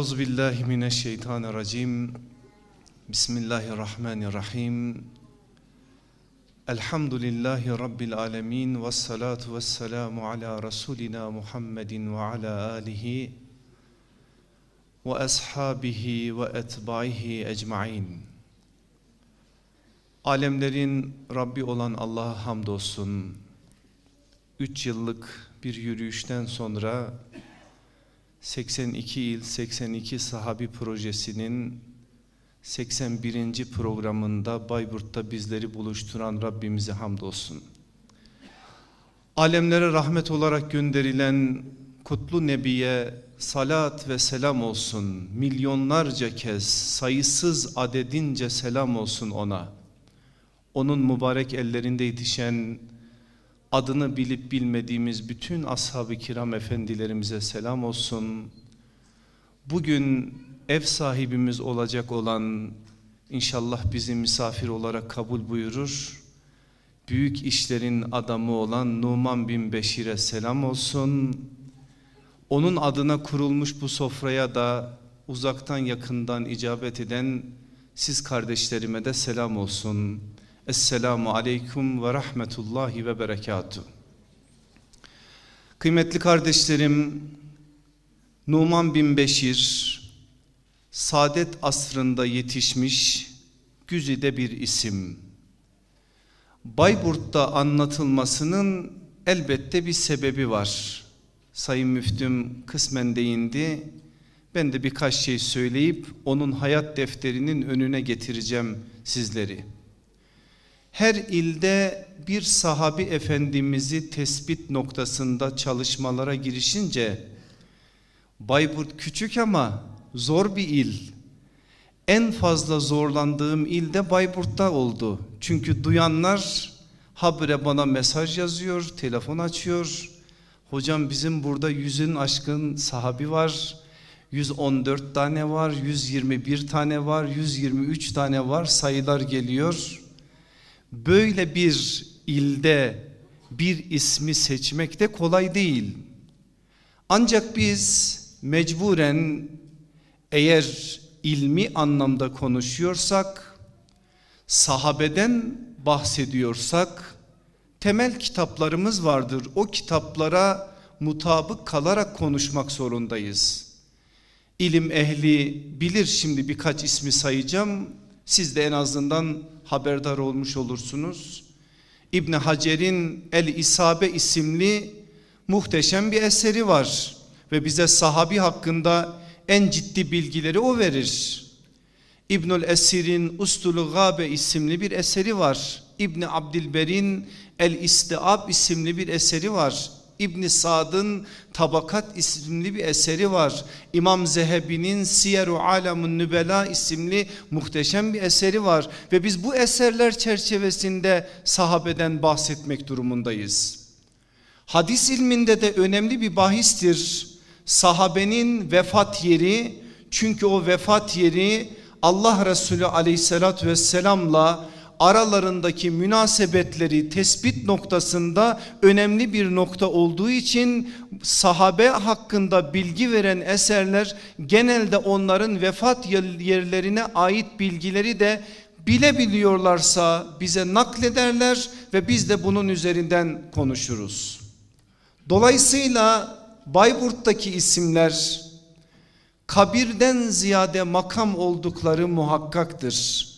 Euzu billahi mineşşeytanirracim. Bismillahirrahmanirrahim. Elhamdülillahi rabbil alamin ve salatu vesselamu ala rasulina Muhammedin ve ala alihi ve ashabihi ve etbaihi ecmaîn. Alemlerin Rabbi olan Allah'a hamdolsun. 3 yıllık bir yürüyüşten sonra 82 il 82 sahabi projesinin 81. programında Bayburt'ta bizleri buluşturan Rabbimize hamdolsun. Alemlere rahmet olarak gönderilen kutlu nebiye salat ve selam olsun. Milyonlarca kez sayısız adedince selam olsun ona. Onun mübarek ellerinde yetişen adını bilip bilmediğimiz bütün ashab-ı kiram efendilerimize selam olsun. Bugün ev sahibimiz olacak olan inşallah bizi misafir olarak kabul buyurur. Büyük işlerin adamı olan Numan bin Beşir'e selam olsun. Onun adına kurulmuş bu sofraya da uzaktan yakından icabet eden siz kardeşlerime de selam olsun. Esselamu aleyküm ve rahmetullahi ve berekatuhu. Kıymetli kardeşlerim, Numan bin Beşir, saadet asrında yetişmiş güzide bir isim. Bayburt'ta anlatılmasının elbette bir sebebi var. Sayın Müftüm kısmen değindi. Ben de birkaç şey söyleyip onun hayat defterinin önüne getireceğim sizleri. Her ilde bir sahabi efendimizi tespit noktasında çalışmalara girişince Bayburt küçük ama zor bir il. En fazla zorlandığım ilde Bayburt'ta oldu. Çünkü duyanlar habire bana mesaj yazıyor, telefon açıyor. Hocam bizim burada yüzün aşkın sahabi var. 114 tane var, 121 tane var, 123 tane var sayılar geliyor. Böyle bir ilde bir ismi seçmek de kolay değil. Ancak biz mecburen eğer ilmi anlamda konuşuyorsak, sahabeden bahsediyorsak temel kitaplarımız vardır. O kitaplara mutabık kalarak konuşmak zorundayız. İlim ehli bilir şimdi birkaç ismi sayacağım. Siz de en azından haberdar olmuş olursunuz. İbni Hacer'in El İsabe isimli muhteşem bir eseri var. Ve bize sahabi hakkında en ciddi bilgileri o verir. İbnül Esir'in Ustulu Gabe isimli bir eseri var. İbni Abdilber'in El İstiab isimli bir eseri var. İbni Sad'ın Tabakat isimli bir eseri var. İmam Zehebi'nin Siyer-u Alamun Nübela isimli muhteşem bir eseri var. Ve biz bu eserler çerçevesinde sahabeden bahsetmek durumundayız. Hadis ilminde de önemli bir bahistir. Sahabenin vefat yeri çünkü o vefat yeri Allah Resulü aleyhissalatü vesselamla aralarındaki münasebetleri tespit noktasında önemli bir nokta olduğu için sahabe hakkında bilgi veren eserler genelde onların vefat yerlerine ait bilgileri de bilebiliyorlarsa bize naklederler ve biz de bunun üzerinden konuşuruz. Dolayısıyla Bayburt'taki isimler kabirden ziyade makam oldukları muhakkaktır.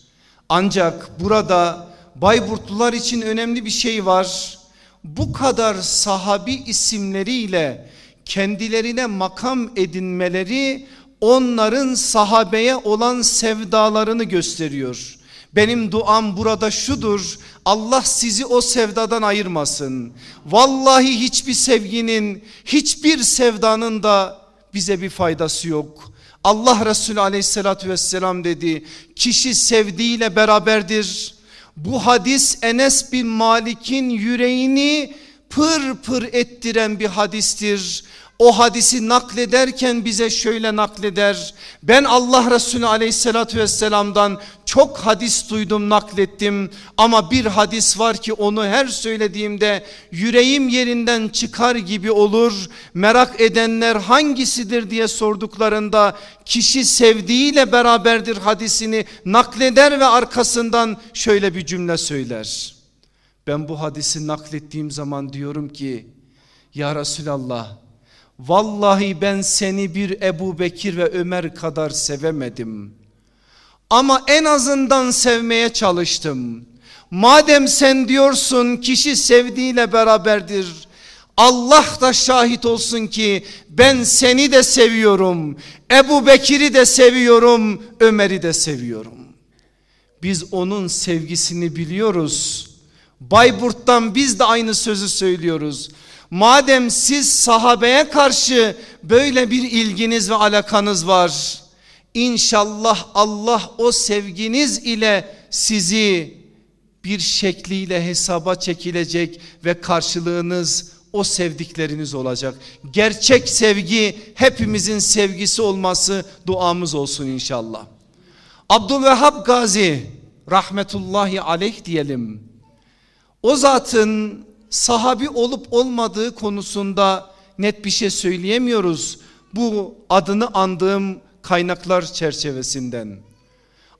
Ancak burada Bayburtlular için önemli bir şey var. Bu kadar sahabi isimleriyle kendilerine makam edinmeleri onların sahabeye olan sevdalarını gösteriyor. Benim duam burada şudur. Allah sizi o sevdadan ayırmasın. Vallahi hiçbir sevginin, hiçbir sevdanın da bize bir faydası yok. Allah Resulü aleyhissalatü vesselam dedi. Kişi sevdiğiyle beraberdir. Bu hadis Enes bin Malik'in yüreğini pır pır ettiren bir hadistir. O hadisi naklederken bize şöyle nakleder. Ben Allah Resulü aleyhissalatü vesselamdan çok hadis duydum naklettim ama bir hadis var ki onu her söylediğimde yüreğim yerinden çıkar gibi olur. Merak edenler hangisidir diye sorduklarında kişi sevdiğiyle beraberdir hadisini nakleder ve arkasından şöyle bir cümle söyler. Ben bu hadisi naklettiğim zaman diyorum ki ya Resulallah vallahi ben seni bir Ebu Bekir ve Ömer kadar sevemedim. Ama en azından sevmeye çalıştım. Madem sen diyorsun kişi sevdiğiyle beraberdir. Allah da şahit olsun ki ben seni de seviyorum. Ebu Bekir'i de seviyorum. Ömer'i de seviyorum. Biz onun sevgisini biliyoruz. Bayburt'tan biz de aynı sözü söylüyoruz. Madem siz sahabeye karşı böyle bir ilginiz ve alakanız var. İnşallah Allah o sevginiz ile sizi bir şekliyle hesaba çekilecek ve karşılığınız o sevdikleriniz olacak. Gerçek sevgi hepimizin sevgisi olması duamız olsun inşallah. Abdülvehhab Gazi rahmetullahi aleyh diyelim. O zatın sahabi olup olmadığı konusunda net bir şey söyleyemiyoruz. Bu adını andığım kaynaklar çerçevesinden.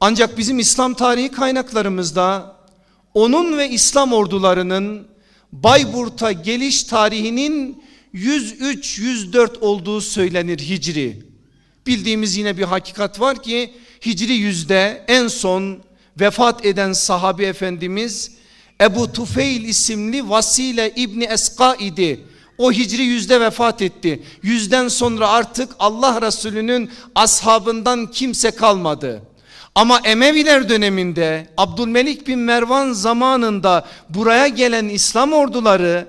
Ancak bizim İslam tarihi kaynaklarımızda onun ve İslam ordularının Bayburt'a geliş tarihinin 103-104 olduğu söylenir Hicri. Bildiğimiz yine bir hakikat var ki Hicri yüzde en son vefat eden sahabi efendimiz Ebu Tufeil isimli Vasile İbni Eska idi. O hicri yüzde vefat etti. Yüzden sonra artık Allah Resulü'nün ashabından kimse kalmadı. Ama Emeviler döneminde Abdülmelik bin Mervan zamanında buraya gelen İslam orduları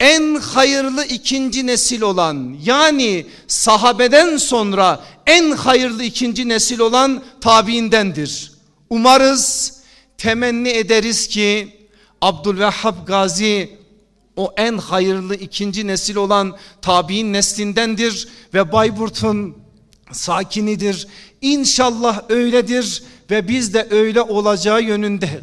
en hayırlı ikinci nesil olan yani sahabeden sonra en hayırlı ikinci nesil olan tabiindendir. Umarız temenni ederiz ki Abdülvehhab Gazi o en hayırlı ikinci nesil olan tabi'in neslindendir ve Bayburt'un sakinidir. İnşallah öyledir ve biz de öyle olacağı yönünde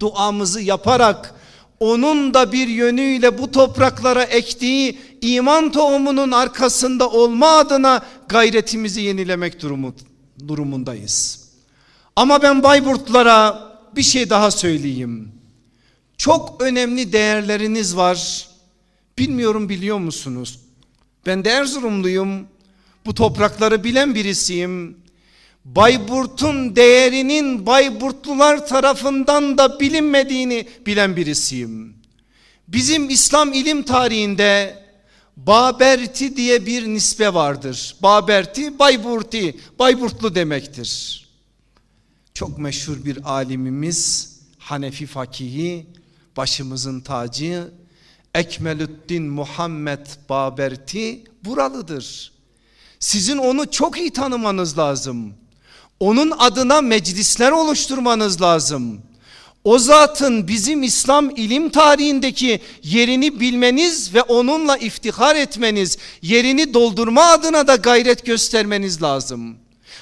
duamızı yaparak onun da bir yönüyle bu topraklara ektiği iman tohumunun arkasında olma adına gayretimizi yenilemek durumu, durumundayız. Ama ben Bayburtlara bir şey daha söyleyeyim. Çok önemli değerleriniz var. Bilmiyorum biliyor musunuz? Ben de Erzurumluyum. Bu toprakları bilen birisiyim. Bayburt'un değerinin Bayburtlular tarafından da bilinmediğini bilen birisiyim. Bizim İslam ilim tarihinde Baberti diye bir nisbe vardır. Baberti Bayburti, Bayburtlu demektir. Çok meşhur bir alimimiz Hanefi fakihi başımızın tacı Ekmelüddin Muhammed Baberti buralıdır. Sizin onu çok iyi tanımanız lazım. Onun adına meclisler oluşturmanız lazım. O zatın bizim İslam ilim tarihindeki yerini bilmeniz ve onunla iftihar etmeniz, yerini doldurma adına da gayret göstermeniz lazım.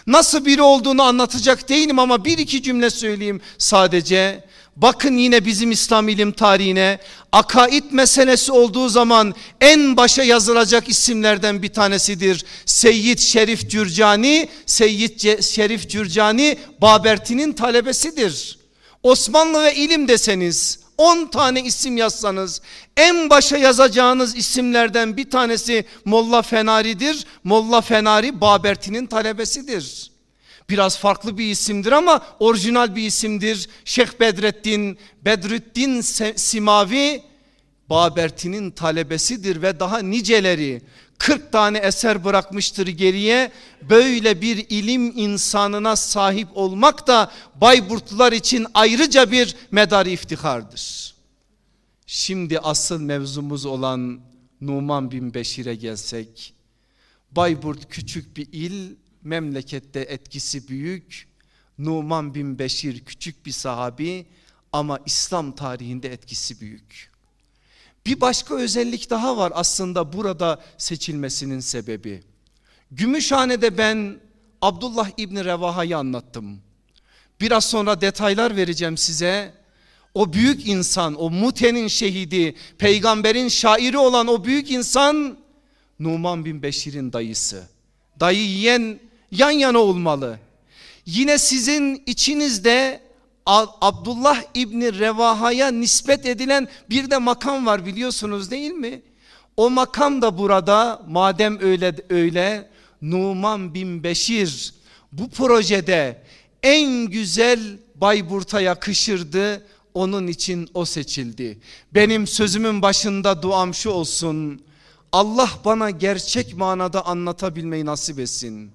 Nasıl biri olduğunu anlatacak değilim ama bir iki cümle söyleyeyim sadece. Bakın yine bizim İslam ilim tarihine akaid meselesi olduğu zaman en başa yazılacak isimlerden bir tanesidir. Seyyid Şerif Cürcani, Seyyid Şerif Cürcani Baberti'nin talebesidir. Osmanlı ve ilim deseniz 10 tane isim yazsanız en başa yazacağınız isimlerden bir tanesi Molla Fenari'dir. Molla Fenari Baberti'nin talebesidir. Biraz farklı bir isimdir ama orijinal bir isimdir. Şeyh Bedrettin, Bedrüddin Simavi Baberti'nin talebesidir ve daha niceleri 40 tane eser bırakmıştır geriye. Böyle bir ilim insanına sahip olmak da Bayburtlular için ayrıca bir medar iftihardır. Şimdi asıl mevzumuz olan Numan bin Beşir'e gelsek. Bayburt küçük bir il memlekette etkisi büyük. Numan bin Beşir küçük bir sahabi ama İslam tarihinde etkisi büyük. Bir başka özellik daha var aslında burada seçilmesinin sebebi. Gümüşhane'de ben Abdullah İbni Revaha'yı anlattım. Biraz sonra detaylar vereceğim size. O büyük insan, o Mute'nin şehidi, peygamberin şairi olan o büyük insan Numan bin Beşir'in dayısı. Dayı yiyen yan yana olmalı. Yine sizin içinizde Abdullah İbni Revaha'ya nispet edilen bir de makam var biliyorsunuz değil mi? O makam da burada madem öyle öyle Numan bin Beşir bu projede en güzel Bayburt'a yakışırdı. Onun için o seçildi. Benim sözümün başında duam şu olsun. Allah bana gerçek manada anlatabilmeyi nasip etsin.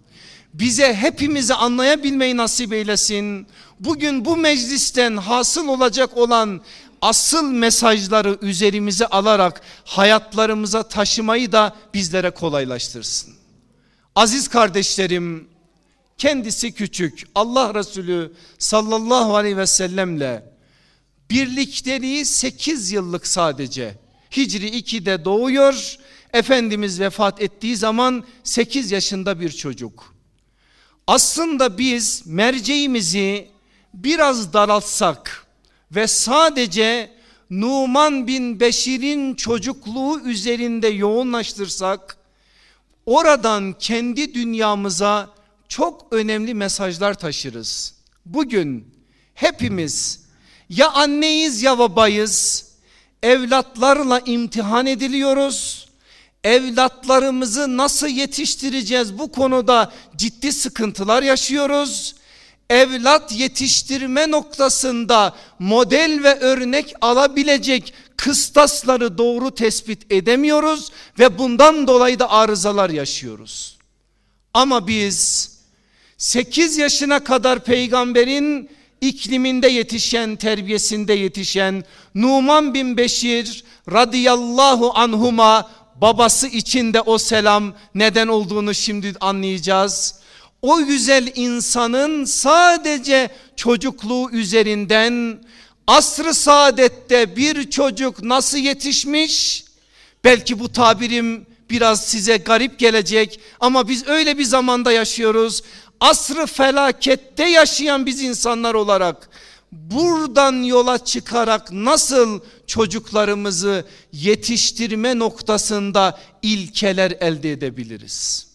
Bize hepimizi anlayabilmeyi nasip eylesin. Bugün bu meclisten hasıl olacak olan asıl mesajları üzerimize alarak hayatlarımıza taşımayı da bizlere kolaylaştırsın. Aziz kardeşlerim kendisi küçük Allah Resulü sallallahu aleyhi ve sellemle birlikteliği 8 yıllık sadece. Hicri 2'de doğuyor. Efendimiz vefat ettiği zaman 8 yaşında bir çocuk. Aslında biz merceğimizi biraz daraltsak ve sadece Numan bin Beşir'in çocukluğu üzerinde yoğunlaştırsak oradan kendi dünyamıza çok önemli mesajlar taşırız. Bugün hepimiz ya anneyiz ya babayız evlatlarla imtihan ediliyoruz. Evlatlarımızı nasıl yetiştireceğiz bu konuda ciddi sıkıntılar yaşıyoruz evlat yetiştirme noktasında model ve örnek alabilecek kıstasları doğru tespit edemiyoruz ve bundan dolayı da arızalar yaşıyoruz. Ama biz 8 yaşına kadar peygamberin ikliminde yetişen, terbiyesinde yetişen Numan bin Beşir radıyallahu anhuma babası içinde o selam neden olduğunu şimdi anlayacağız o güzel insanın sadece çocukluğu üzerinden asrı saadette bir çocuk nasıl yetişmiş? Belki bu tabirim biraz size garip gelecek ama biz öyle bir zamanda yaşıyoruz. Asrı felakette yaşayan biz insanlar olarak buradan yola çıkarak nasıl çocuklarımızı yetiştirme noktasında ilkeler elde edebiliriz?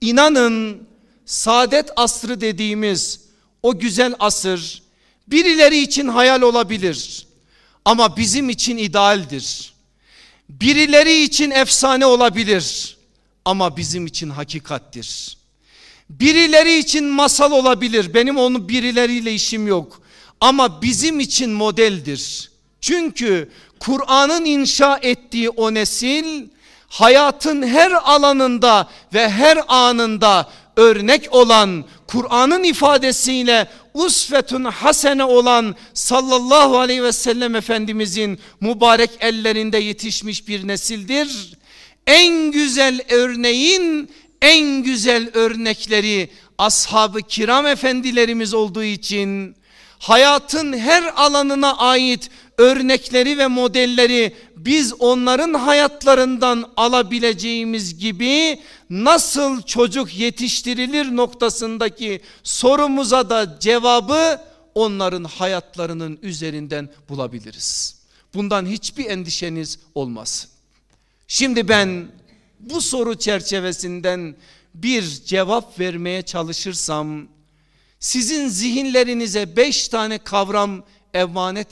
İnanın saadet asrı dediğimiz o güzel asır birileri için hayal olabilir ama bizim için idealdir. Birileri için efsane olabilir ama bizim için hakikattir. Birileri için masal olabilir. Benim onu birileriyle işim yok. Ama bizim için modeldir. Çünkü Kur'an'ın inşa ettiği o nesil hayatın her alanında ve her anında örnek olan Kur'an'ın ifadesiyle usfetun hasene olan sallallahu aleyhi ve sellem efendimizin mübarek ellerinde yetişmiş bir nesildir. En güzel örneğin en güzel örnekleri ashab-ı kiram efendilerimiz olduğu için hayatın her alanına ait örnekleri ve modelleri biz onların hayatlarından alabileceğimiz gibi nasıl çocuk yetiştirilir noktasındaki sorumuza da cevabı onların hayatlarının üzerinden bulabiliriz. Bundan hiçbir endişeniz olmasın. Şimdi ben bu soru çerçevesinden bir cevap vermeye çalışırsam sizin zihinlerinize beş tane kavram emanet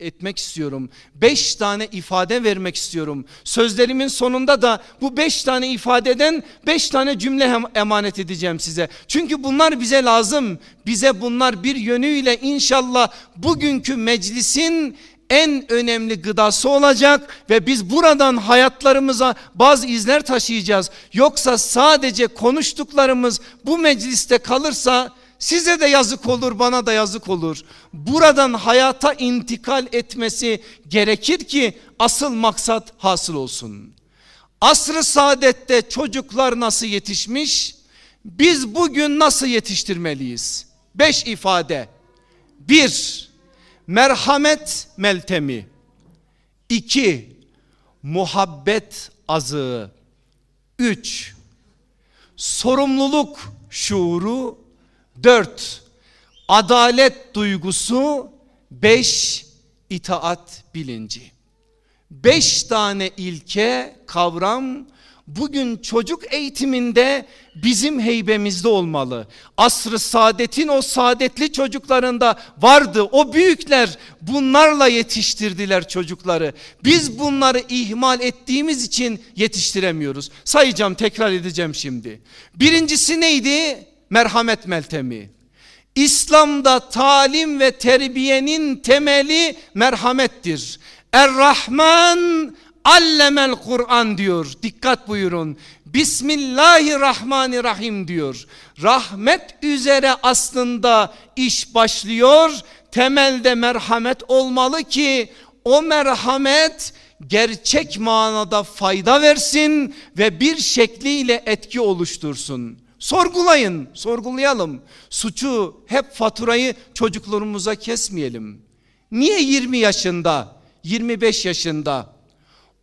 etmek istiyorum. Beş tane ifade vermek istiyorum. Sözlerimin sonunda da bu beş tane ifadeden beş tane cümle emanet edeceğim size. Çünkü bunlar bize lazım. Bize bunlar bir yönüyle inşallah bugünkü meclisin en önemli gıdası olacak ve biz buradan hayatlarımıza bazı izler taşıyacağız. Yoksa sadece konuştuklarımız bu mecliste kalırsa Size de yazık olur bana da yazık olur. Buradan hayata intikal etmesi gerekir ki asıl maksat hasıl olsun. Asrı saadette çocuklar nasıl yetişmiş? Biz bugün nasıl yetiştirmeliyiz? Beş ifade. Bir, merhamet meltemi. İki, muhabbet azığı. Üç, sorumluluk şuuru Dört, adalet duygusu, beş itaat bilinci. Beş tane ilke, kavram bugün çocuk eğitiminde bizim heybemizde olmalı. Asrı saadetin o saadetli çocuklarında vardı. O büyükler bunlarla yetiştirdiler çocukları. Biz bunları ihmal ettiğimiz için yetiştiremiyoruz. Sayacağım tekrar edeceğim şimdi. Birincisi neydi? Merhamet meltemi. İslam'da talim ve terbiyenin temeli merhamettir. Er-Rahman allemel Kur'an diyor. Dikkat buyurun. Bismillahirrahmanirrahim diyor. Rahmet üzere aslında iş başlıyor. Temelde merhamet olmalı ki o merhamet gerçek manada fayda versin ve bir şekliyle etki oluştursun. Sorgulayın, sorgulayalım. Suçu hep faturayı çocuklarımıza kesmeyelim. Niye 20 yaşında, 25 yaşında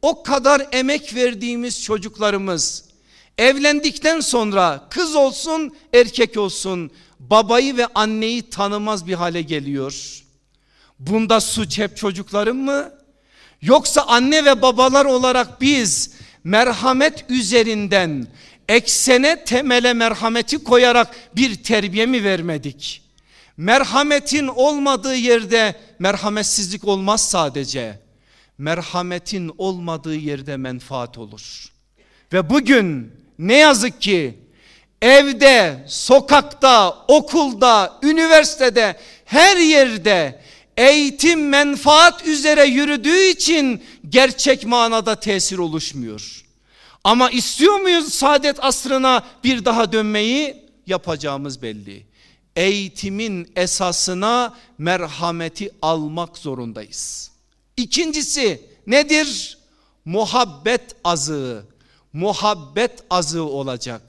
o kadar emek verdiğimiz çocuklarımız evlendikten sonra kız olsun erkek olsun babayı ve anneyi tanımaz bir hale geliyor. Bunda suç hep çocukların mı? Yoksa anne ve babalar olarak biz merhamet üzerinden eksene temele merhameti koyarak bir terbiye mi vermedik? Merhametin olmadığı yerde merhametsizlik olmaz sadece. Merhametin olmadığı yerde menfaat olur. Ve bugün ne yazık ki evde, sokakta, okulda, üniversitede her yerde eğitim menfaat üzere yürüdüğü için gerçek manada tesir oluşmuyor. Ama istiyor muyuz saadet asrına bir daha dönmeyi? Yapacağımız belli. Eğitimin esasına merhameti almak zorundayız. İkincisi nedir? Muhabbet azığı. Muhabbet azığı olacak.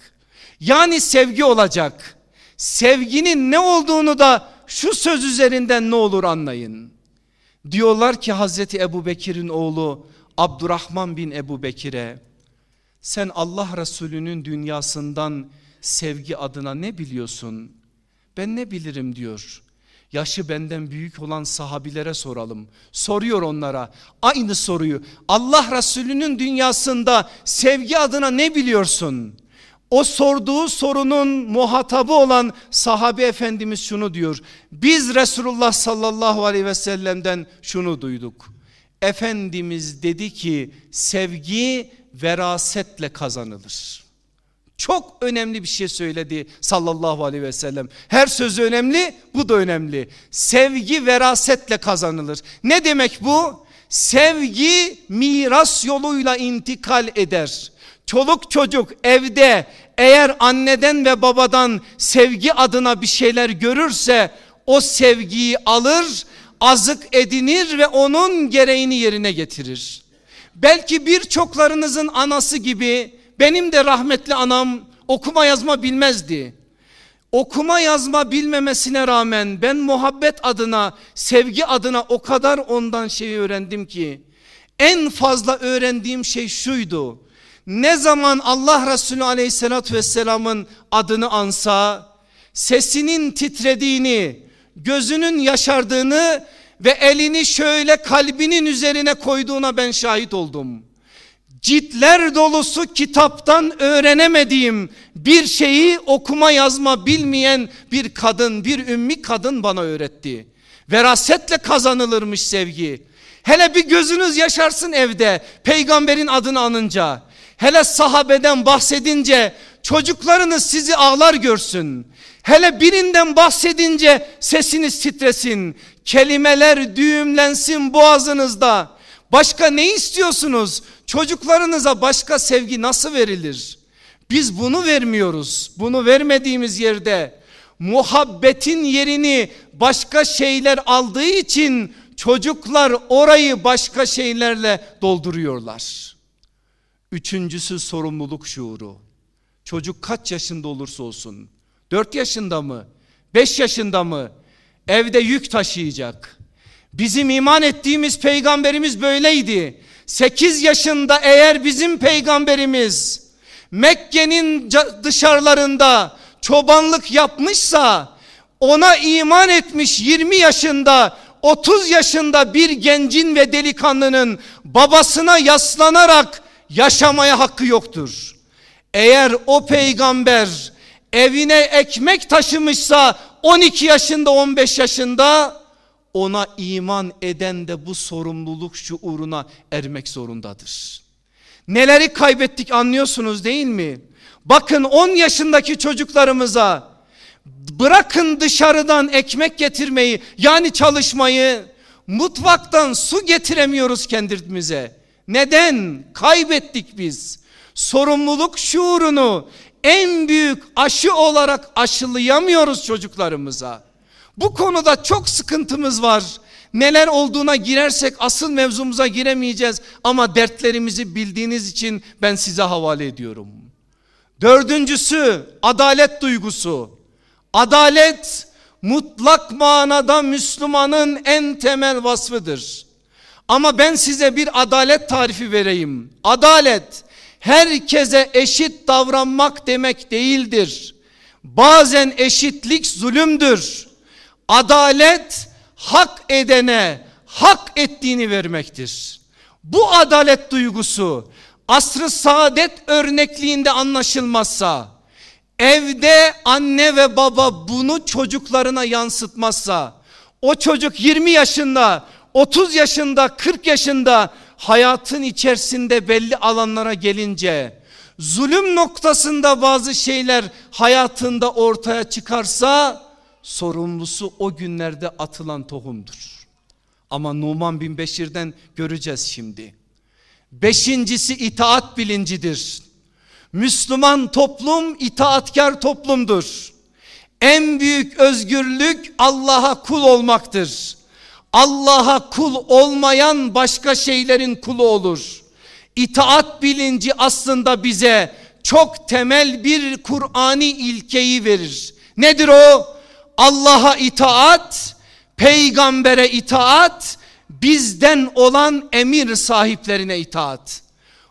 Yani sevgi olacak. Sevginin ne olduğunu da şu söz üzerinden ne olur anlayın. Diyorlar ki Hazreti Ebu Bekir'in oğlu Abdurrahman bin Ebu Bekir'e sen Allah Resulü'nün dünyasından sevgi adına ne biliyorsun? Ben ne bilirim diyor. Yaşı benden büyük olan sahabilere soralım. Soruyor onlara aynı soruyu. Allah Resulü'nün dünyasında sevgi adına ne biliyorsun? O sorduğu sorunun muhatabı olan sahabe efendimiz şunu diyor. Biz Resulullah sallallahu aleyhi ve sellem'den şunu duyduk. Efendimiz dedi ki sevgi verasetle kazanılır. Çok önemli bir şey söyledi sallallahu aleyhi ve sellem. Her sözü önemli bu da önemli. Sevgi verasetle kazanılır. Ne demek bu? Sevgi miras yoluyla intikal eder. Çoluk çocuk evde eğer anneden ve babadan sevgi adına bir şeyler görürse o sevgiyi alır, azık edinir ve onun gereğini yerine getirir. Belki birçoklarınızın anası gibi benim de rahmetli anam okuma yazma bilmezdi. Okuma yazma bilmemesine rağmen ben muhabbet adına, sevgi adına o kadar ondan şeyi öğrendim ki en fazla öğrendiğim şey şuydu. Ne zaman Allah Resulü aleyhissalatü vesselamın adını ansa sesinin titrediğini, gözünün yaşardığını ve elini şöyle kalbinin üzerine koyduğuna ben şahit oldum. Ciltler dolusu kitaptan öğrenemediğim bir şeyi okuma yazma bilmeyen bir kadın, bir ümmi kadın bana öğretti. Verasetle kazanılırmış sevgi. Hele bir gözünüz yaşarsın evde peygamberin adını anınca. Hele sahabeden bahsedince çocuklarınız sizi ağlar görsün. Hele birinden bahsedince sesiniz titresin. Kelimeler düğümlensin boğazınızda. Başka ne istiyorsunuz? Çocuklarınıza başka sevgi nasıl verilir? Biz bunu vermiyoruz. Bunu vermediğimiz yerde muhabbetin yerini başka şeyler aldığı için çocuklar orayı başka şeylerle dolduruyorlar. Üçüncüsü sorumluluk şuuru. Çocuk kaç yaşında olursa olsun 4 yaşında mı 5 yaşında mı evde yük taşıyacak. Bizim iman ettiğimiz peygamberimiz böyleydi. 8 yaşında eğer bizim peygamberimiz Mekke'nin dışarılarında çobanlık yapmışsa ona iman etmiş 20 yaşında 30 yaşında bir gencin ve delikanlının babasına yaslanarak yaşamaya hakkı yoktur. Eğer o peygamber evine ekmek taşımışsa 12 yaşında 15 yaşında ona iman eden de bu sorumluluk şuuruna ermek zorundadır. Neleri kaybettik anlıyorsunuz değil mi? Bakın 10 yaşındaki çocuklarımıza bırakın dışarıdan ekmek getirmeyi yani çalışmayı mutfaktan su getiremiyoruz kendimize. Neden? Kaybettik biz. Sorumluluk şuurunu en büyük aşı olarak aşılayamıyoruz çocuklarımıza. Bu konuda çok sıkıntımız var. Neler olduğuna girersek asıl mevzumuza giremeyeceğiz ama dertlerimizi bildiğiniz için ben size havale ediyorum. Dördüncüsü adalet duygusu. Adalet mutlak manada Müslümanın en temel vasfıdır. Ama ben size bir adalet tarifi vereyim. Adalet herkese eşit davranmak demek değildir. Bazen eşitlik zulümdür. Adalet hak edene hak ettiğini vermektir. Bu adalet duygusu asrı saadet örnekliğinde anlaşılmazsa, evde anne ve baba bunu çocuklarına yansıtmazsa, o çocuk 20 yaşında, 30 yaşında, 40 yaşında hayatın içerisinde belli alanlara gelince, zulüm noktasında bazı şeyler hayatında ortaya çıkarsa, sorumlusu o günlerde atılan tohumdur. Ama Numan bin Beşir'den göreceğiz şimdi. Beşincisi itaat bilincidir. Müslüman toplum itaatkar toplumdur. En büyük özgürlük Allah'a kul olmaktır. Allah'a kul olmayan başka şeylerin kulu olur. İtaat bilinci aslında bize çok temel bir Kur'ani ilkeyi verir. Nedir o? Allah'a itaat, peygambere itaat, bizden olan emir sahiplerine itaat.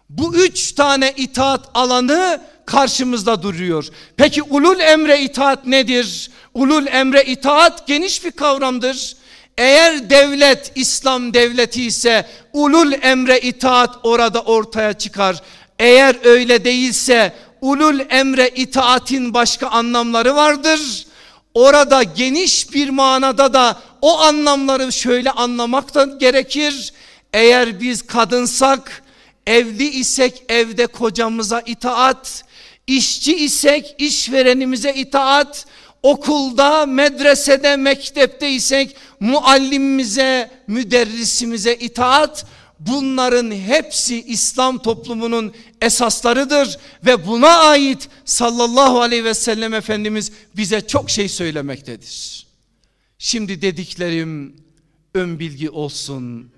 Bu üç tane itaat alanı karşımızda duruyor. Peki ulul emre itaat nedir? Ulul emre itaat geniş bir kavramdır. Eğer devlet İslam devleti ise ulul emre itaat orada ortaya çıkar. Eğer öyle değilse ulul emre itaatin başka anlamları vardır. Orada geniş bir manada da o anlamları şöyle anlamak da gerekir. Eğer biz kadınsak, evli isek evde kocamıza itaat, işçi isek işverenimize itaat, okulda, medresede, mektepte isek muallimimize, müderrisimize itaat. Bunların hepsi İslam toplumunun esaslarıdır ve buna ait sallallahu aleyhi ve sellem Efendimiz bize çok şey söylemektedir. Şimdi dediklerim ön bilgi olsun.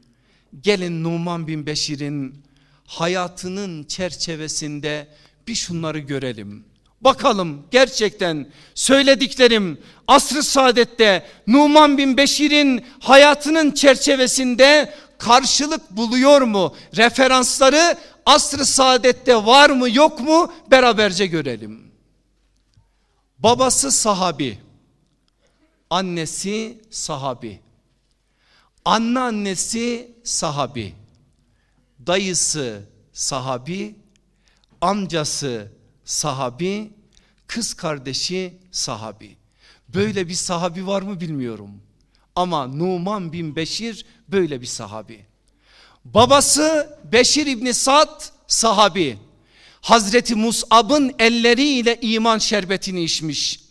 Gelin Numan bin Beşir'in hayatının çerçevesinde bir şunları görelim. Bakalım gerçekten söylediklerim asr-ı saadette Numan bin Beşir'in hayatının çerçevesinde karşılık buluyor mu? Referansları asr-ı saadette var mı yok mu beraberce görelim. Babası sahabi, annesi sahabi, anneannesi sahabi, dayısı sahabi, amcası sahabi, kız kardeşi sahabi. Böyle bir sahabi var mı bilmiyorum. Ama Numan bin Beşir böyle bir sahabi. Babası Beşir İbni Sad sahabi. Hazreti Mus'ab'ın elleriyle iman şerbetini içmiş.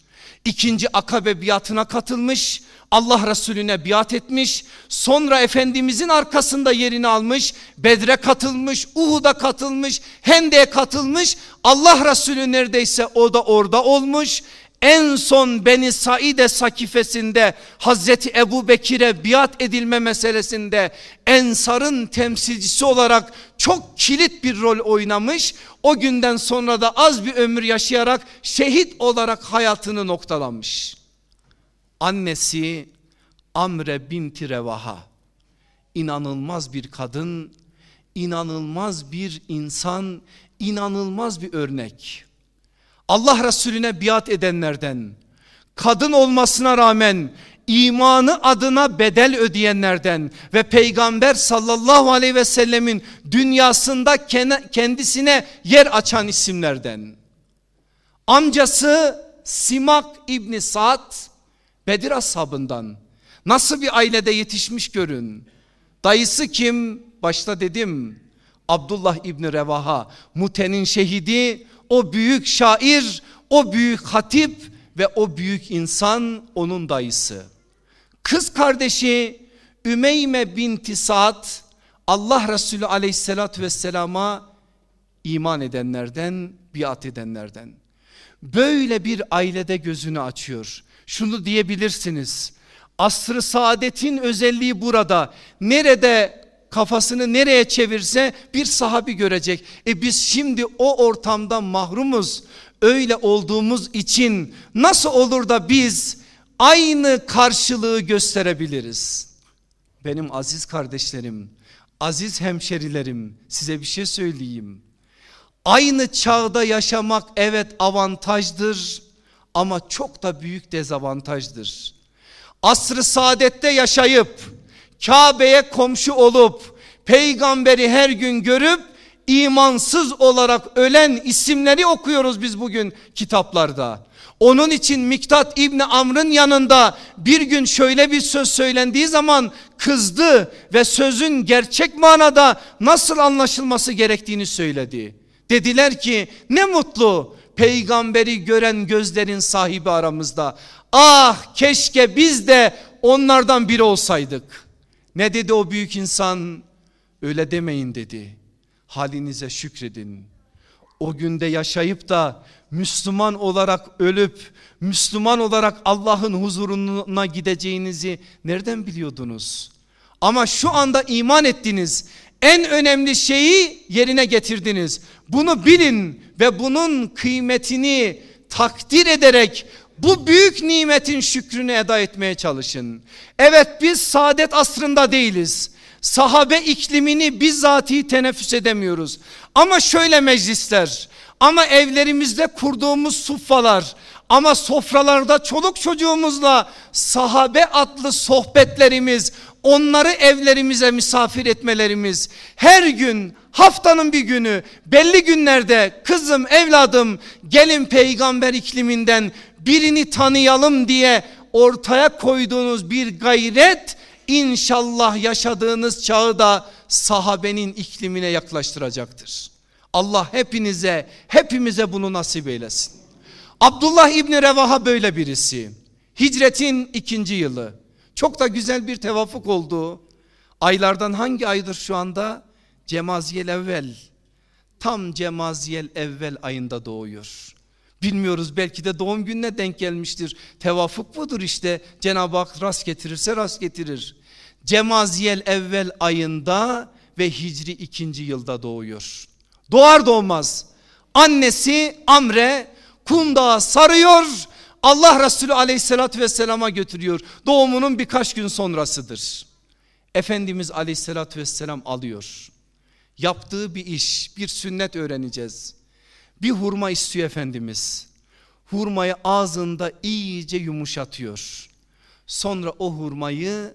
İkinci akabe biatına katılmış. Allah Resulüne biat etmiş. Sonra Efendimizin arkasında yerini almış. Bedre katılmış. Uhud'a katılmış. Hende'ye katılmış. Allah Resulü neredeyse o da orada olmuş. En son Beni Saide sakifesinde Hazreti Ebu Bekir'e biat edilme meselesinde Ensar'ın temsilcisi olarak çok kilit bir rol oynamış. O günden sonra da az bir ömür yaşayarak şehit olarak hayatını noktalanmış. Annesi Amre binti Revaha inanılmaz bir kadın, inanılmaz bir insan, inanılmaz bir örnek. Allah Resulüne biat edenlerden kadın olmasına rağmen imanı adına bedel ödeyenlerden ve peygamber sallallahu aleyhi ve sellemin dünyasında kendisine yer açan isimlerden. Amcası Simak İbni Sa'd Bedir ashabından nasıl bir ailede yetişmiş görün. Dayısı kim? Başta dedim Abdullah İbni Revaha Mute'nin şehidi o büyük şair o büyük hatip ve o büyük insan onun dayısı. Kız kardeşi Ümeyme binti Sa'd Allah Resulü aleyhissalatü vesselama iman edenlerden biat edenlerden. Böyle bir ailede gözünü açıyor. Şunu diyebilirsiniz. Asrı saadetin özelliği burada. Nerede kafasını nereye çevirse bir sahabi görecek. E biz şimdi o ortamdan mahrumuz. Öyle olduğumuz için nasıl olur da biz aynı karşılığı gösterebiliriz? Benim aziz kardeşlerim, aziz hemşerilerim size bir şey söyleyeyim. Aynı çağda yaşamak evet avantajdır ama çok da büyük dezavantajdır. Asrı saadette yaşayıp Kabe'ye komşu olup peygamberi her gün görüp imansız olarak ölen isimleri okuyoruz biz bugün kitaplarda. Onun için Miktat İbni Amr'ın yanında bir gün şöyle bir söz söylendiği zaman kızdı ve sözün gerçek manada nasıl anlaşılması gerektiğini söyledi. Dediler ki ne mutlu peygamberi gören gözlerin sahibi aramızda. Ah keşke biz de onlardan biri olsaydık. Ne dedi o büyük insan? Öyle demeyin dedi. Halinize şükredin. O günde yaşayıp da Müslüman olarak ölüp Müslüman olarak Allah'ın huzuruna gideceğinizi nereden biliyordunuz? Ama şu anda iman ettiniz. En önemli şeyi yerine getirdiniz. Bunu bilin ve bunun kıymetini takdir ederek bu büyük nimetin şükrünü eda etmeye çalışın. Evet biz saadet asrında değiliz. Sahabe iklimini bizzati teneffüs edemiyoruz. Ama şöyle meclisler ama evlerimizde kurduğumuz suffalar ama sofralarda çoluk çocuğumuzla sahabe adlı sohbetlerimiz onları evlerimize misafir etmelerimiz her gün haftanın bir günü belli günlerde kızım evladım gelin peygamber ikliminden birini tanıyalım diye ortaya koyduğunuz bir gayret inşallah yaşadığınız çağı da sahabenin iklimine yaklaştıracaktır. Allah hepinize hepimize bunu nasip eylesin. Abdullah İbni Revaha böyle birisi. Hicretin ikinci yılı. Çok da güzel bir tevafuk oldu. Aylardan hangi aydır şu anda? Cemaziyel evvel. Tam Cemaziyel evvel ayında doğuyor. Bilmiyoruz belki de doğum gününe denk gelmiştir. Tevafuk budur işte. Cenab-ı Hak rast getirirse rast getirir. Cemaziyel evvel ayında ve Hicri ikinci yılda doğuyor. Doğar doğmaz annesi Amre kundağa sarıyor. Allah Resulü aleyhissalatü vesselama götürüyor. Doğumunun birkaç gün sonrasıdır. Efendimiz aleyhissalatü vesselam alıyor. Yaptığı bir iş bir sünnet öğreneceğiz. Bir hurma istiyor Efendimiz. Hurmayı ağzında iyice yumuşatıyor. Sonra o hurmayı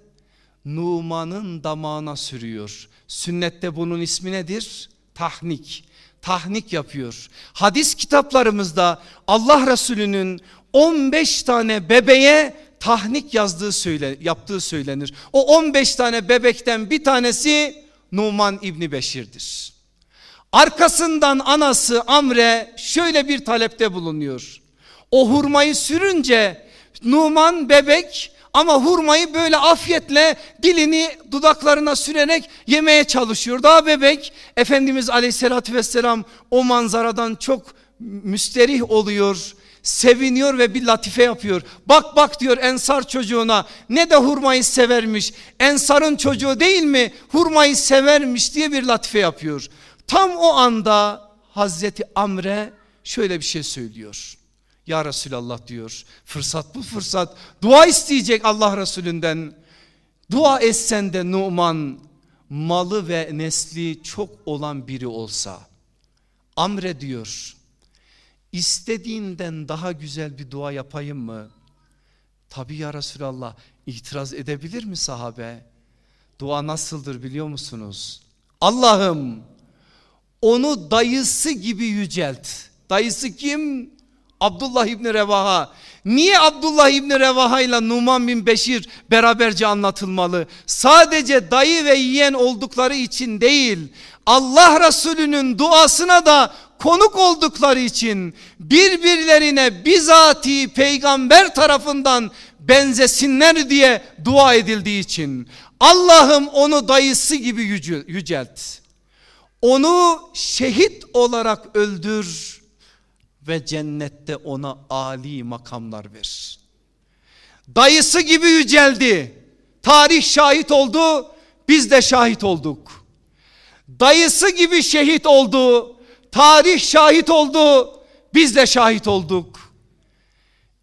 Numan'ın damağına sürüyor. Sünnette bunun ismi nedir? Tahnik. Tahnik yapıyor. Hadis kitaplarımızda Allah Resulü'nün 15 tane bebeğe tahnik yazdığı söyle, yaptığı söylenir. O 15 tane bebekten bir tanesi Numan İbni Beşir'dir. Arkasından anası Amre şöyle bir talepte bulunuyor. O hurmayı sürünce Numan bebek ama hurmayı böyle afiyetle dilini dudaklarına sürerek yemeye çalışıyor. Daha bebek Efendimiz aleyhissalatü vesselam o manzaradan çok müsterih oluyor seviniyor ve bir latife yapıyor. Bak bak diyor ensar çocuğuna ne de hurmayı severmiş. Ensarın çocuğu değil mi hurmayı severmiş diye bir latife yapıyor. Tam o anda Hazreti Amre şöyle bir şey söylüyor. Ya Resulallah diyor fırsat bu fırsat dua isteyecek Allah Resulünden. Dua etsen de Numan malı ve nesli çok olan biri olsa. Amre diyor istediğinden daha güzel bir dua yapayım mı? Tabi ya Resulallah itiraz edebilir mi sahabe? Dua nasıldır biliyor musunuz? Allah'ım onu dayısı gibi yücelt. Dayısı kim? Abdullah İbni Revaha. Niye Abdullah İbni Revaha ile Numan bin Beşir beraberce anlatılmalı? Sadece dayı ve yeğen oldukları için değil. Allah Resulü'nün duasına da konuk oldukları için birbirlerine bizatihi peygamber tarafından benzesinler diye dua edildiği için Allah'ım onu dayısı gibi yücelt. Onu şehit olarak öldür ve cennette ona ali makamlar ver. Dayısı gibi yüceldi. Tarih şahit oldu. Biz de şahit olduk. Dayısı gibi şehit oldu. Tarih şahit oldu. Biz de şahit olduk.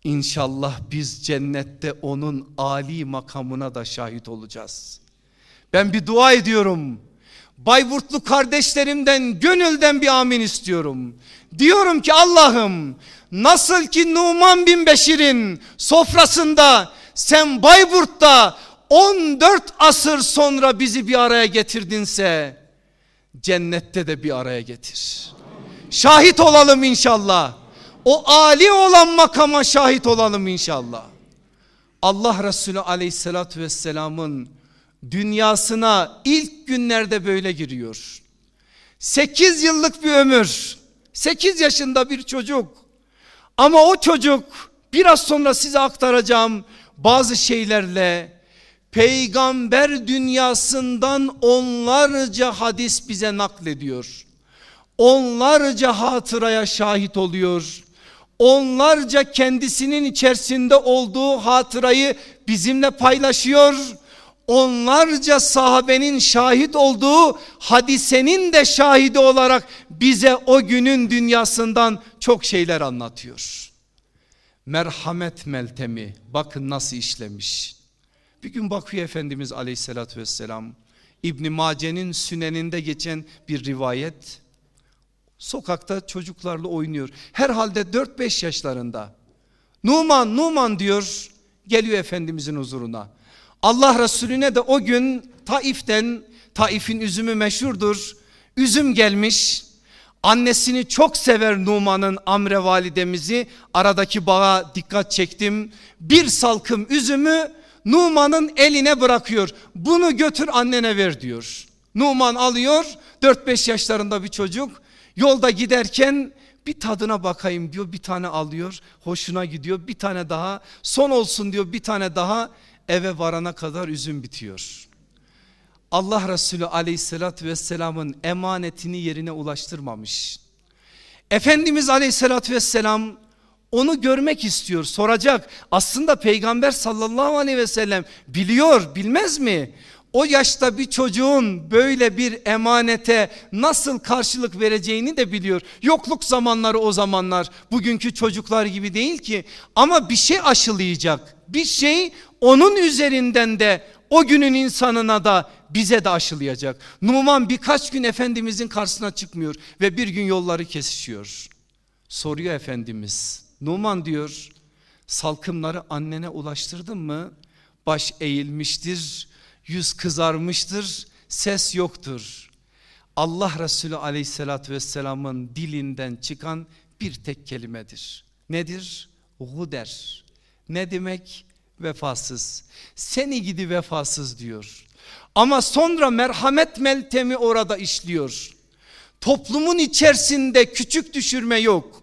İnşallah biz cennette onun ali makamına da şahit olacağız. Ben bir dua ediyorum. Bayburtlu kardeşlerimden gönülden bir amin istiyorum. Diyorum ki Allah'ım nasıl ki Numan bin Beşir'in sofrasında sen Bayburt'ta 14 asır sonra bizi bir araya getirdinse cennette de bir araya getir. Şahit olalım inşallah. O ali olan makama şahit olalım inşallah. Allah Resulü aleyhissalatü vesselamın dünyasına ilk günlerde böyle giriyor. 8 yıllık bir ömür. 8 yaşında bir çocuk. Ama o çocuk biraz sonra size aktaracağım bazı şeylerle peygamber dünyasından onlarca hadis bize naklediyor. Onlarca hatıraya şahit oluyor. Onlarca kendisinin içerisinde olduğu hatırayı bizimle paylaşıyor onlarca sahabenin şahit olduğu hadisenin de şahidi olarak bize o günün dünyasından çok şeyler anlatıyor. Merhamet meltemi bakın nasıl işlemiş. Bir gün bakıyor Efendimiz aleyhissalatü vesselam İbn Mace'nin süneninde geçen bir rivayet. Sokakta çocuklarla oynuyor. Herhalde 4-5 yaşlarında. Numan Numan diyor geliyor Efendimizin huzuruna. Allah Resulüne de o gün Taif'ten Taif'in üzümü meşhurdur. Üzüm gelmiş. Annesini çok sever Numan'ın Amre validemizi. Aradaki bağa dikkat çektim. Bir salkım üzümü Numan'ın eline bırakıyor. Bunu götür annene ver diyor. Numan alıyor 4-5 yaşlarında bir çocuk. Yolda giderken bir tadına bakayım diyor bir tane alıyor. Hoşuna gidiyor bir tane daha son olsun diyor bir tane daha eve varana kadar üzüm bitiyor. Allah Resulü aleyhissalatü vesselamın emanetini yerine ulaştırmamış. Efendimiz aleyhissalatü vesselam onu görmek istiyor soracak. Aslında peygamber sallallahu aleyhi ve sellem biliyor bilmez mi? O yaşta bir çocuğun böyle bir emanete nasıl karşılık vereceğini de biliyor. Yokluk zamanları o zamanlar bugünkü çocuklar gibi değil ki ama bir şey aşılayacak. Bir şey onun üzerinden de o günün insanına da bize de aşılayacak. Numan birkaç gün Efendimizin karşısına çıkmıyor ve bir gün yolları kesişiyor. Soruyor Efendimiz Numan diyor salkımları annene ulaştırdın mı? Baş eğilmiştir, yüz kızarmıştır, ses yoktur. Allah Resulü aleyhissalatü vesselamın dilinden çıkan bir tek kelimedir. Nedir? Guder. Ne demek? Vefasız. Seni gidi vefasız diyor. Ama sonra merhamet meltemi orada işliyor. Toplumun içerisinde küçük düşürme yok.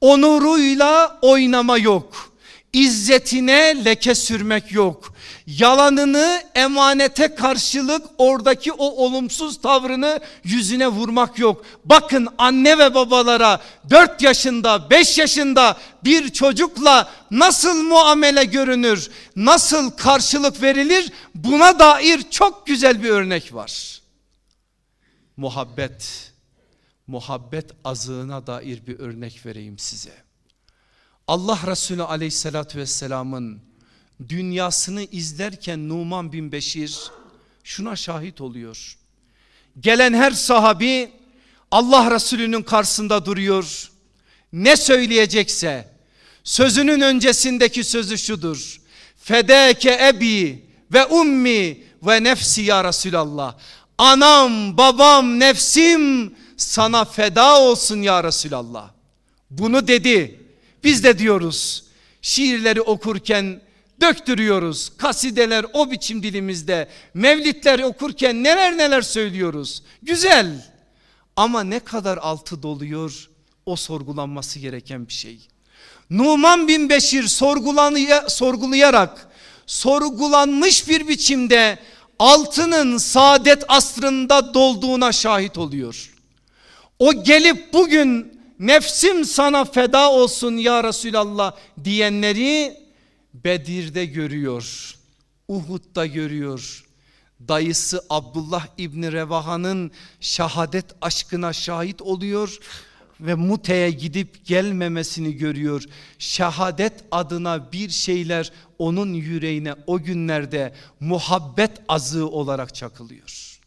Onuruyla oynama yok. İzzetine leke sürmek yok yalanını emanete karşılık oradaki o olumsuz tavrını yüzüne vurmak yok. Bakın anne ve babalara 4 yaşında 5 yaşında bir çocukla nasıl muamele görünür nasıl karşılık verilir buna dair çok güzel bir örnek var. Muhabbet muhabbet azığına dair bir örnek vereyim size. Allah Resulü aleyhissalatü vesselamın dünyasını izlerken Numan bin Beşir şuna şahit oluyor. Gelen her sahabi Allah Resulü'nün karşısında duruyor. Ne söyleyecekse sözünün öncesindeki sözü şudur. Fedeke ebi ve ummi ve nefsi ya Resulallah. Anam, babam, nefsim sana feda olsun ya Resulallah. Bunu dedi. Biz de diyoruz. Şiirleri okurken döktürüyoruz. Kasideler o biçim dilimizde. Mevlitler okurken neler neler söylüyoruz. Güzel. Ama ne kadar altı doluyor o sorgulanması gereken bir şey. Numan bin Beşir sorgulayarak sorgulanmış bir biçimde altının saadet asrında dolduğuna şahit oluyor. O gelip bugün nefsim sana feda olsun ya Resulallah diyenleri Bedir'de görüyor. Uhud'da görüyor. Dayısı Abdullah İbni Revaha'nın şahadet aşkına şahit oluyor ve Mute'ye gidip gelmemesini görüyor. Şahadet adına bir şeyler onun yüreğine o günlerde muhabbet azığı olarak çakılıyor.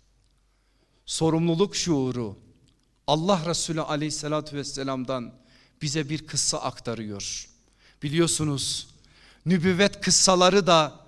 Sorumluluk şuuru Allah Resulü aleyhissalatü vesselam'dan bize bir kıssa aktarıyor. Biliyorsunuz nübüvvet kıssaları da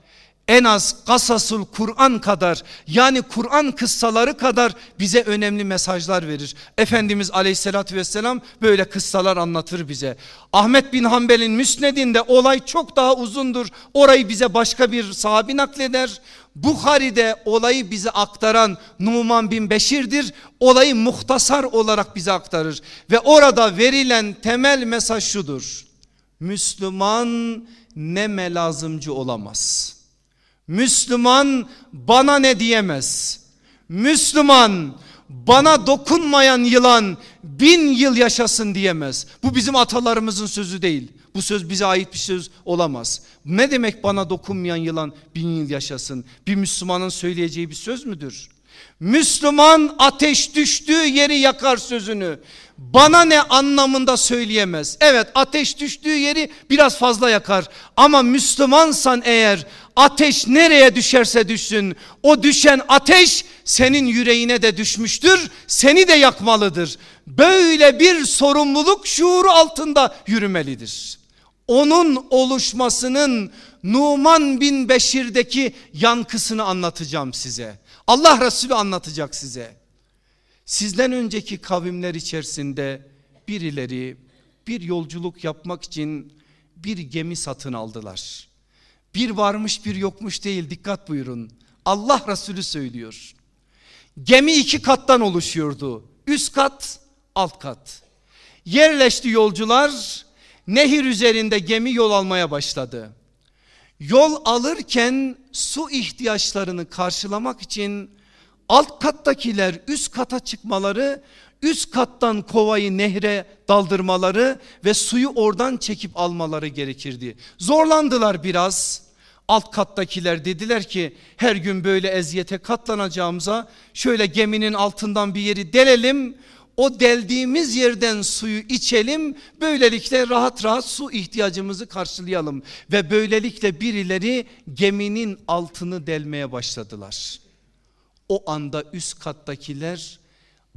en az kasasul Kur'an kadar yani Kur'an kıssaları kadar bize önemli mesajlar verir. Efendimiz aleyhissalatü vesselam böyle kıssalar anlatır bize. Ahmet bin Hanbel'in müsnedinde olay çok daha uzundur. Orayı bize başka bir sahabi nakleder. Bukhari'de olayı bize aktaran Numan bin Beşir'dir. Olayı muhtasar olarak bize aktarır. Ve orada verilen temel mesaj şudur. Müslüman ne melazımcı olamaz. Müslüman bana ne diyemez. Müslüman bana dokunmayan yılan bin yıl yaşasın diyemez. Bu bizim atalarımızın sözü değil. Bu söz bize ait bir söz olamaz. Ne demek bana dokunmayan yılan bin yıl yaşasın? Bir Müslümanın söyleyeceği bir söz müdür? Müslüman ateş düştüğü yeri yakar sözünü. Bana ne anlamında söyleyemez. Evet ateş düştüğü yeri biraz fazla yakar. Ama Müslümansan eğer ateş nereye düşerse düşsün. O düşen ateş senin yüreğine de düşmüştür. Seni de yakmalıdır. Böyle bir sorumluluk şuuru altında yürümelidir. Onun oluşmasının Numan bin Beşir'deki yankısını anlatacağım size. Allah Resulü anlatacak size. Sizden önceki kavimler içerisinde birileri bir yolculuk yapmak için bir gemi satın aldılar. Bir varmış bir yokmuş değil dikkat buyurun. Allah Resulü söylüyor. Gemi iki kattan oluşuyordu. Üst kat alt kat. Yerleşti yolcular nehir üzerinde gemi yol almaya başladı. Yol alırken su ihtiyaçlarını karşılamak için alt kattakiler üst kata çıkmaları, üst kattan kovayı nehre daldırmaları ve suyu oradan çekip almaları gerekirdi. Zorlandılar biraz. Alt kattakiler dediler ki her gün böyle eziyete katlanacağımıza şöyle geminin altından bir yeri delelim o deldiğimiz yerden suyu içelim böylelikle rahat rahat su ihtiyacımızı karşılayalım ve böylelikle birileri geminin altını delmeye başladılar. O anda üst kattakiler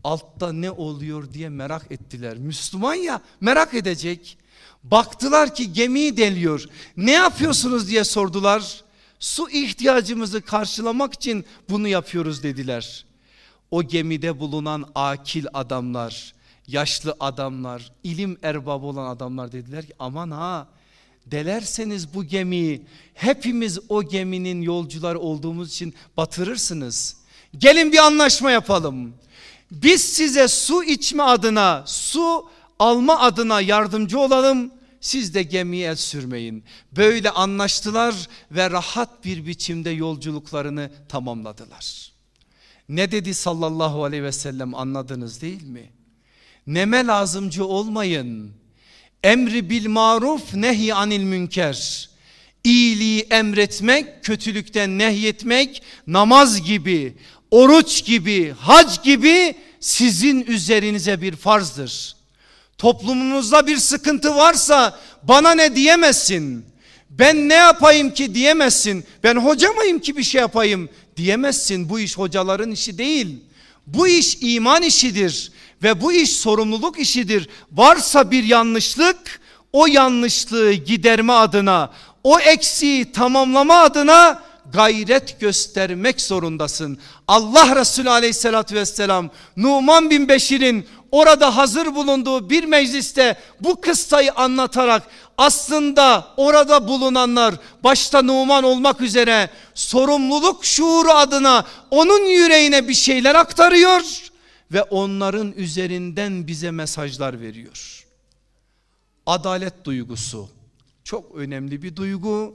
altta ne oluyor diye merak ettiler. Müslüman ya merak edecek. Baktılar ki gemiyi deliyor. Ne yapıyorsunuz diye sordular. Su ihtiyacımızı karşılamak için bunu yapıyoruz dediler o gemide bulunan akil adamlar, yaşlı adamlar, ilim erbabı olan adamlar dediler ki aman ha delerseniz bu gemiyi hepimiz o geminin yolcular olduğumuz için batırırsınız. Gelin bir anlaşma yapalım. Biz size su içme adına, su alma adına yardımcı olalım. Siz de gemiye el sürmeyin. Böyle anlaştılar ve rahat bir biçimde yolculuklarını tamamladılar. Ne dedi sallallahu aleyhi ve sellem anladınız değil mi? Neme lazımcı olmayın. Emri bil maruf nehi anil münker. İyiliği emretmek, kötülükten nehyetmek namaz gibi, oruç gibi, hac gibi sizin üzerinize bir farzdır. Toplumunuzda bir sıkıntı varsa bana ne diyemezsin. Ben ne yapayım ki diyemezsin. Ben hoca mıyım ki bir şey yapayım diyemezsin. Bu iş hocaların işi değil. Bu iş iman işidir ve bu iş sorumluluk işidir. Varsa bir yanlışlık o yanlışlığı giderme adına o eksiği tamamlama adına gayret göstermek zorundasın. Allah Resulü aleyhissalatü vesselam Numan bin Beşir'in orada hazır bulunduğu bir mecliste bu kıssayı anlatarak aslında orada bulunanlar başta Numan olmak üzere sorumluluk şuuru adına onun yüreğine bir şeyler aktarıyor ve onların üzerinden bize mesajlar veriyor. Adalet duygusu çok önemli bir duygu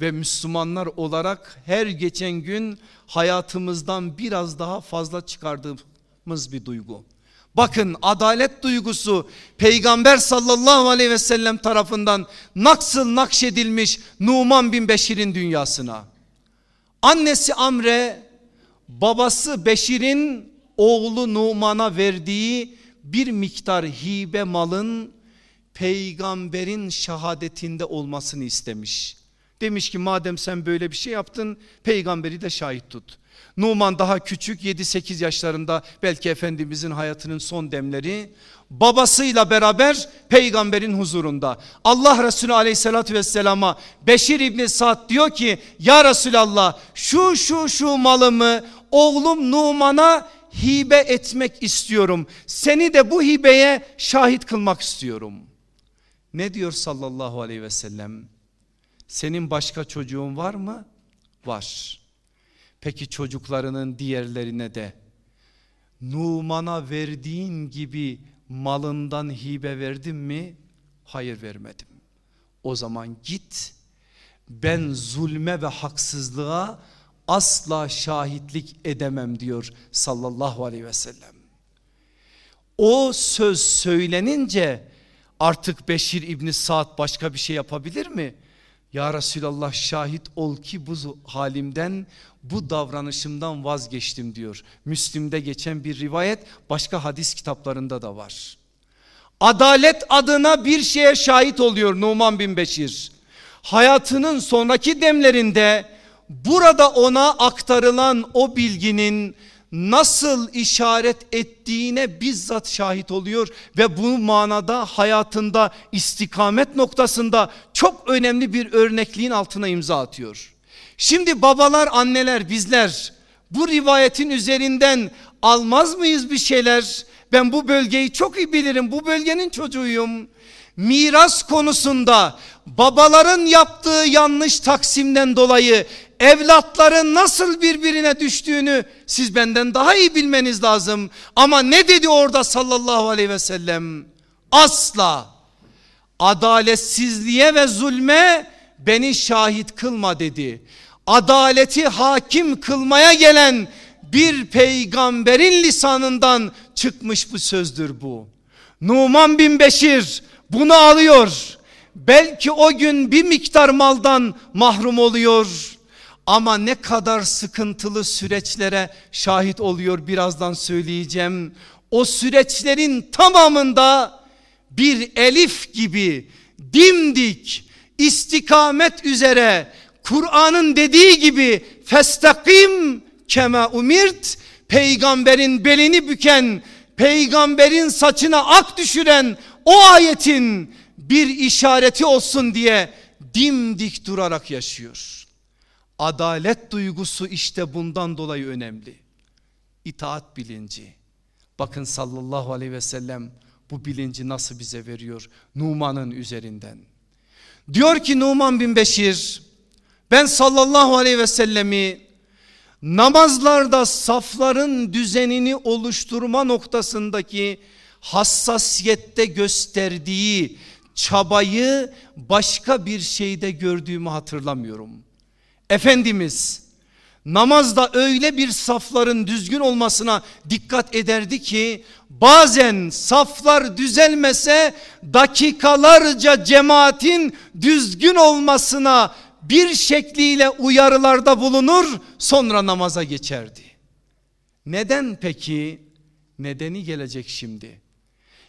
ve Müslümanlar olarak her geçen gün hayatımızdan biraz daha fazla çıkardığımız bir duygu. Bakın adalet duygusu peygamber sallallahu aleyhi ve sellem tarafından nasıl nakşedilmiş Numan bin Beşir'in dünyasına. Annesi Amre babası Beşir'in oğlu Numan'a verdiği bir miktar hibe malın peygamberin şehadetinde olmasını istemiş. Demiş ki madem sen böyle bir şey yaptın peygamberi de şahit tut. Numan daha küçük 7-8 yaşlarında belki Efendimizin hayatının son demleri babasıyla beraber peygamberin huzurunda. Allah Resulü aleyhissalatü vesselama Beşir İbni Sa'd diyor ki ya Resulallah şu şu şu malımı oğlum Numan'a hibe etmek istiyorum. Seni de bu hibeye şahit kılmak istiyorum. Ne diyor sallallahu aleyhi ve sellem? Senin başka çocuğun var mı? Var. Peki çocuklarının diğerlerine de Numan'a verdiğin gibi malından hibe verdin mi? Hayır vermedim. O zaman git ben zulme ve haksızlığa asla şahitlik edemem diyor sallallahu aleyhi ve sellem. O söz söylenince artık Beşir İbni Saad başka bir şey yapabilir mi? Ya Resulallah şahit ol ki bu halimden bu davranışımdan vazgeçtim diyor. Müslim'de geçen bir rivayet başka hadis kitaplarında da var. Adalet adına bir şeye şahit oluyor Numan bin Beşir. Hayatının sonraki demlerinde burada ona aktarılan o bilginin nasıl işaret ettiğine bizzat şahit oluyor ve bu manada hayatında istikamet noktasında çok önemli bir örnekliğin altına imza atıyor. Şimdi babalar anneler bizler bu rivayetin üzerinden almaz mıyız bir şeyler? Ben bu bölgeyi çok iyi bilirim bu bölgenin çocuğuyum. Miras konusunda babaların yaptığı yanlış taksimden dolayı evlatların nasıl birbirine düştüğünü siz benden daha iyi bilmeniz lazım. Ama ne dedi orada sallallahu aleyhi ve sellem? Asla adaletsizliğe ve zulme beni şahit kılma dedi. Adaleti hakim kılmaya gelen bir peygamberin lisanından çıkmış bu sözdür bu. Numan bin Beşir bunu alıyor. Belki o gün bir miktar maldan mahrum oluyor. Ama ne kadar sıkıntılı süreçlere şahit oluyor birazdan söyleyeceğim. O süreçlerin tamamında bir elif gibi dimdik istikamet üzere Kur'an'ın dediği gibi festakim kema umirt peygamberin belini büken peygamberin saçına ak düşüren o ayetin bir işareti olsun diye dimdik durarak yaşıyor. Adalet duygusu işte bundan dolayı önemli. İtaat bilinci. Bakın sallallahu aleyhi ve sellem bu bilinci nasıl bize veriyor? Numan'ın üzerinden. Diyor ki Numan bin Beşir ben sallallahu aleyhi ve sellemi namazlarda safların düzenini oluşturma noktasındaki hassasiyette gösterdiği çabayı başka bir şeyde gördüğümü hatırlamıyorum. Efendimiz namazda öyle bir safların düzgün olmasına dikkat ederdi ki bazen saflar düzelmese dakikalarca cemaatin düzgün olmasına bir şekliyle uyarılarda bulunur sonra namaza geçerdi. Neden peki? Nedeni gelecek şimdi.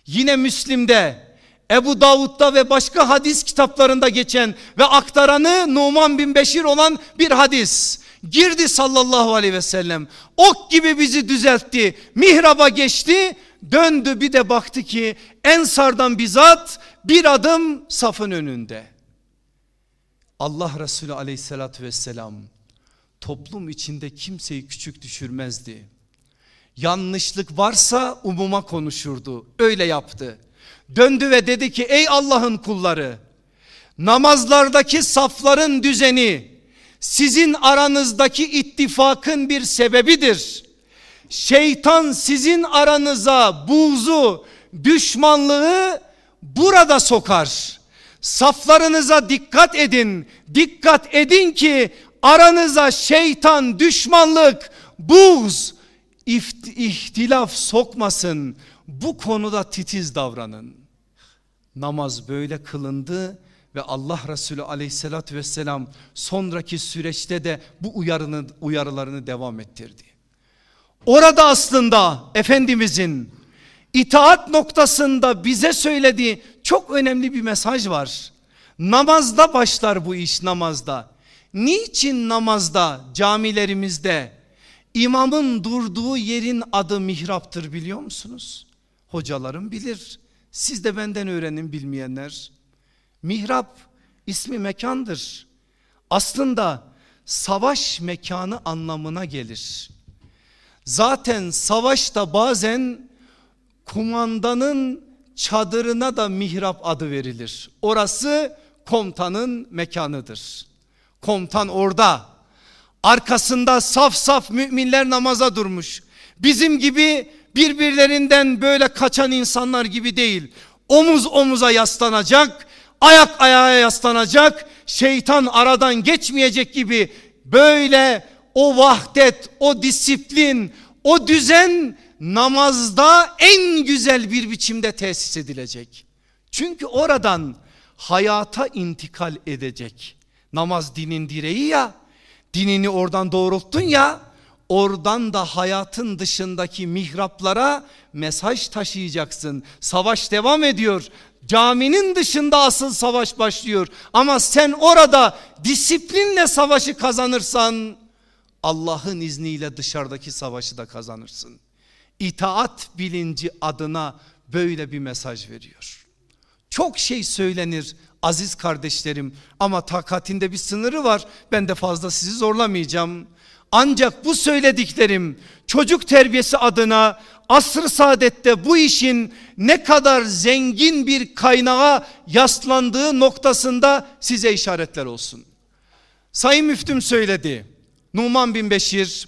Yine Müslim'de Ebu Davud'da ve başka hadis kitaplarında geçen ve aktaranı Numan bin Beşir olan bir hadis. Girdi sallallahu aleyhi ve sellem. Ok gibi bizi düzeltti. Mihraba geçti. Döndü bir de baktı ki Ensardan bizzat bir adım safın önünde. Allah Resulü aleyhissalatü vesselam toplum içinde kimseyi küçük düşürmezdi. Yanlışlık varsa umuma konuşurdu. Öyle yaptı. Döndü ve dedi ki ey Allah'ın kulları namazlardaki safların düzeni sizin aranızdaki ittifakın bir sebebidir. Şeytan sizin aranıza buğzu, düşmanlığı burada sokar. Saflarınıza dikkat edin. Dikkat edin ki aranıza şeytan, düşmanlık, buğz, ihtilaf sokmasın. Bu konuda titiz davranın. Namaz böyle kılındı ve Allah Resulü aleyhissalatü vesselam sonraki süreçte de bu uyarını, uyarılarını devam ettirdi. Orada aslında Efendimizin itaat noktasında bize söylediği çok önemli bir mesaj var. Namazda başlar bu iş namazda. Niçin namazda camilerimizde imamın durduğu yerin adı mihraptır biliyor musunuz? Hocalarım bilir. Siz de benden öğrenin bilmeyenler. Mihrap ismi mekandır. Aslında savaş mekanı anlamına gelir. Zaten savaşta bazen kumandanın çadırına da mihrap adı verilir. Orası komutanın mekanıdır. Komutan orada. Arkasında saf saf müminler namaza durmuş. Bizim gibi birbirlerinden böyle kaçan insanlar gibi değil. Omuz omuza yaslanacak, ayak ayağa yaslanacak, şeytan aradan geçmeyecek gibi böyle o vahdet, o disiplin, o düzen namazda en güzel bir biçimde tesis edilecek. Çünkü oradan hayata intikal edecek. Namaz dinin direği ya. Dinini oradan doğrulttun ya. Oradan da hayatın dışındaki mihraplara mesaj taşıyacaksın. Savaş devam ediyor. Caminin dışında asıl savaş başlıyor. Ama sen orada disiplinle savaşı kazanırsan Allah'ın izniyle dışarıdaki savaşı da kazanırsın. İtaat bilinci adına böyle bir mesaj veriyor. Çok şey söylenir aziz kardeşlerim ama takatinde bir sınırı var. Ben de fazla sizi zorlamayacağım. Ancak bu söylediklerim çocuk terbiyesi adına asr saadette bu işin ne kadar zengin bir kaynağa yaslandığı noktasında size işaretler olsun. Sayın Müftüm söyledi. Numan bin Beşir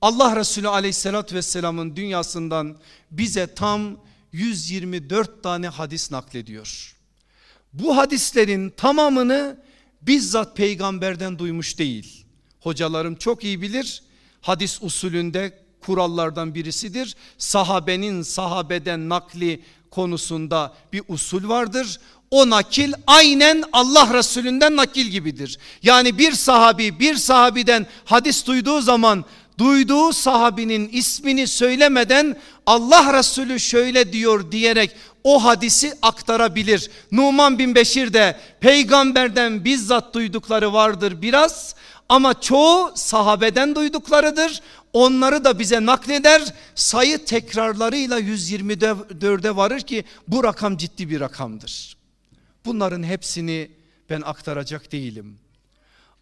Allah Resulü aleyhissalatü vesselamın dünyasından bize tam 124 tane hadis naklediyor. Bu hadislerin tamamını bizzat peygamberden duymuş değil. Hocalarım çok iyi bilir hadis usulünde kurallardan birisidir. Sahabenin sahabeden nakli konusunda bir usul vardır. O nakil aynen Allah Resulünden nakil gibidir. Yani bir sahabi bir sahabiden hadis duyduğu zaman duyduğu sahabinin ismini söylemeden Allah Resulü şöyle diyor diyerek o hadisi aktarabilir. Numan bin Beşir de peygamberden bizzat duydukları vardır biraz ama çoğu sahabeden duyduklarıdır. Onları da bize nakleder sayı tekrarlarıyla 124'e varır ki bu rakam ciddi bir rakamdır. Bunların hepsini ben aktaracak değilim.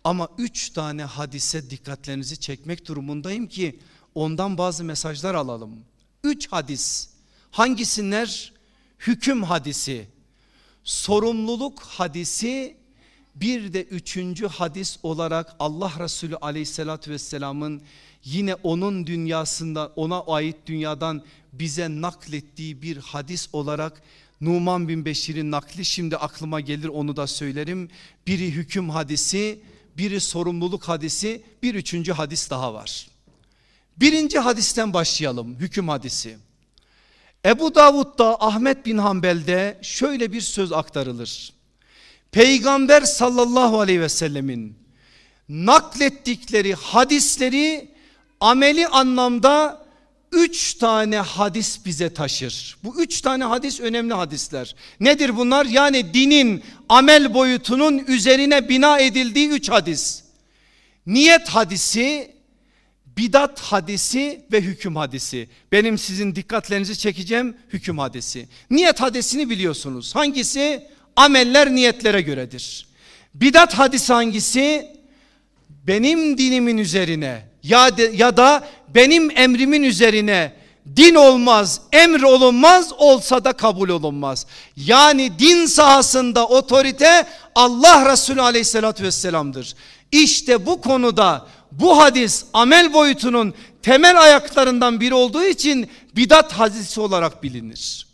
Ama üç tane hadise dikkatlerinizi çekmek durumundayım ki ondan bazı mesajlar alalım. Üç hadis hangisinler? Hüküm hadisi, sorumluluk hadisi bir de üçüncü hadis olarak Allah Resulü aleyhissalatü vesselamın yine onun dünyasında ona ait dünyadan bize naklettiği bir hadis olarak Numan bin Beşir'in nakli şimdi aklıma gelir onu da söylerim. Biri hüküm hadisi biri sorumluluk hadisi bir üçüncü hadis daha var. Birinci hadisten başlayalım hüküm hadisi. Ebu Davud'da Ahmet bin Hanbel'de şöyle bir söz aktarılır. Peygamber sallallahu aleyhi ve sellemin naklettikleri hadisleri ameli anlamda üç tane hadis bize taşır. Bu üç tane hadis önemli hadisler. Nedir bunlar? Yani dinin amel boyutunun üzerine bina edildiği üç hadis. Niyet hadisi, bidat hadisi ve hüküm hadisi. Benim sizin dikkatlerinizi çekeceğim hüküm hadisi. Niyet hadisini biliyorsunuz. Hangisi? Ameller niyetlere göredir. Bidat hadisi hangisi? Benim dinimin üzerine ya, de, ya da benim emrimin üzerine din olmaz, emr olunmaz, olsa da kabul olunmaz. Yani din sahasında otorite Allah Resulü aleyhissalatü vesselam'dır. İşte bu konuda bu hadis amel boyutunun temel ayaklarından biri olduğu için bidat hadisi olarak bilinir.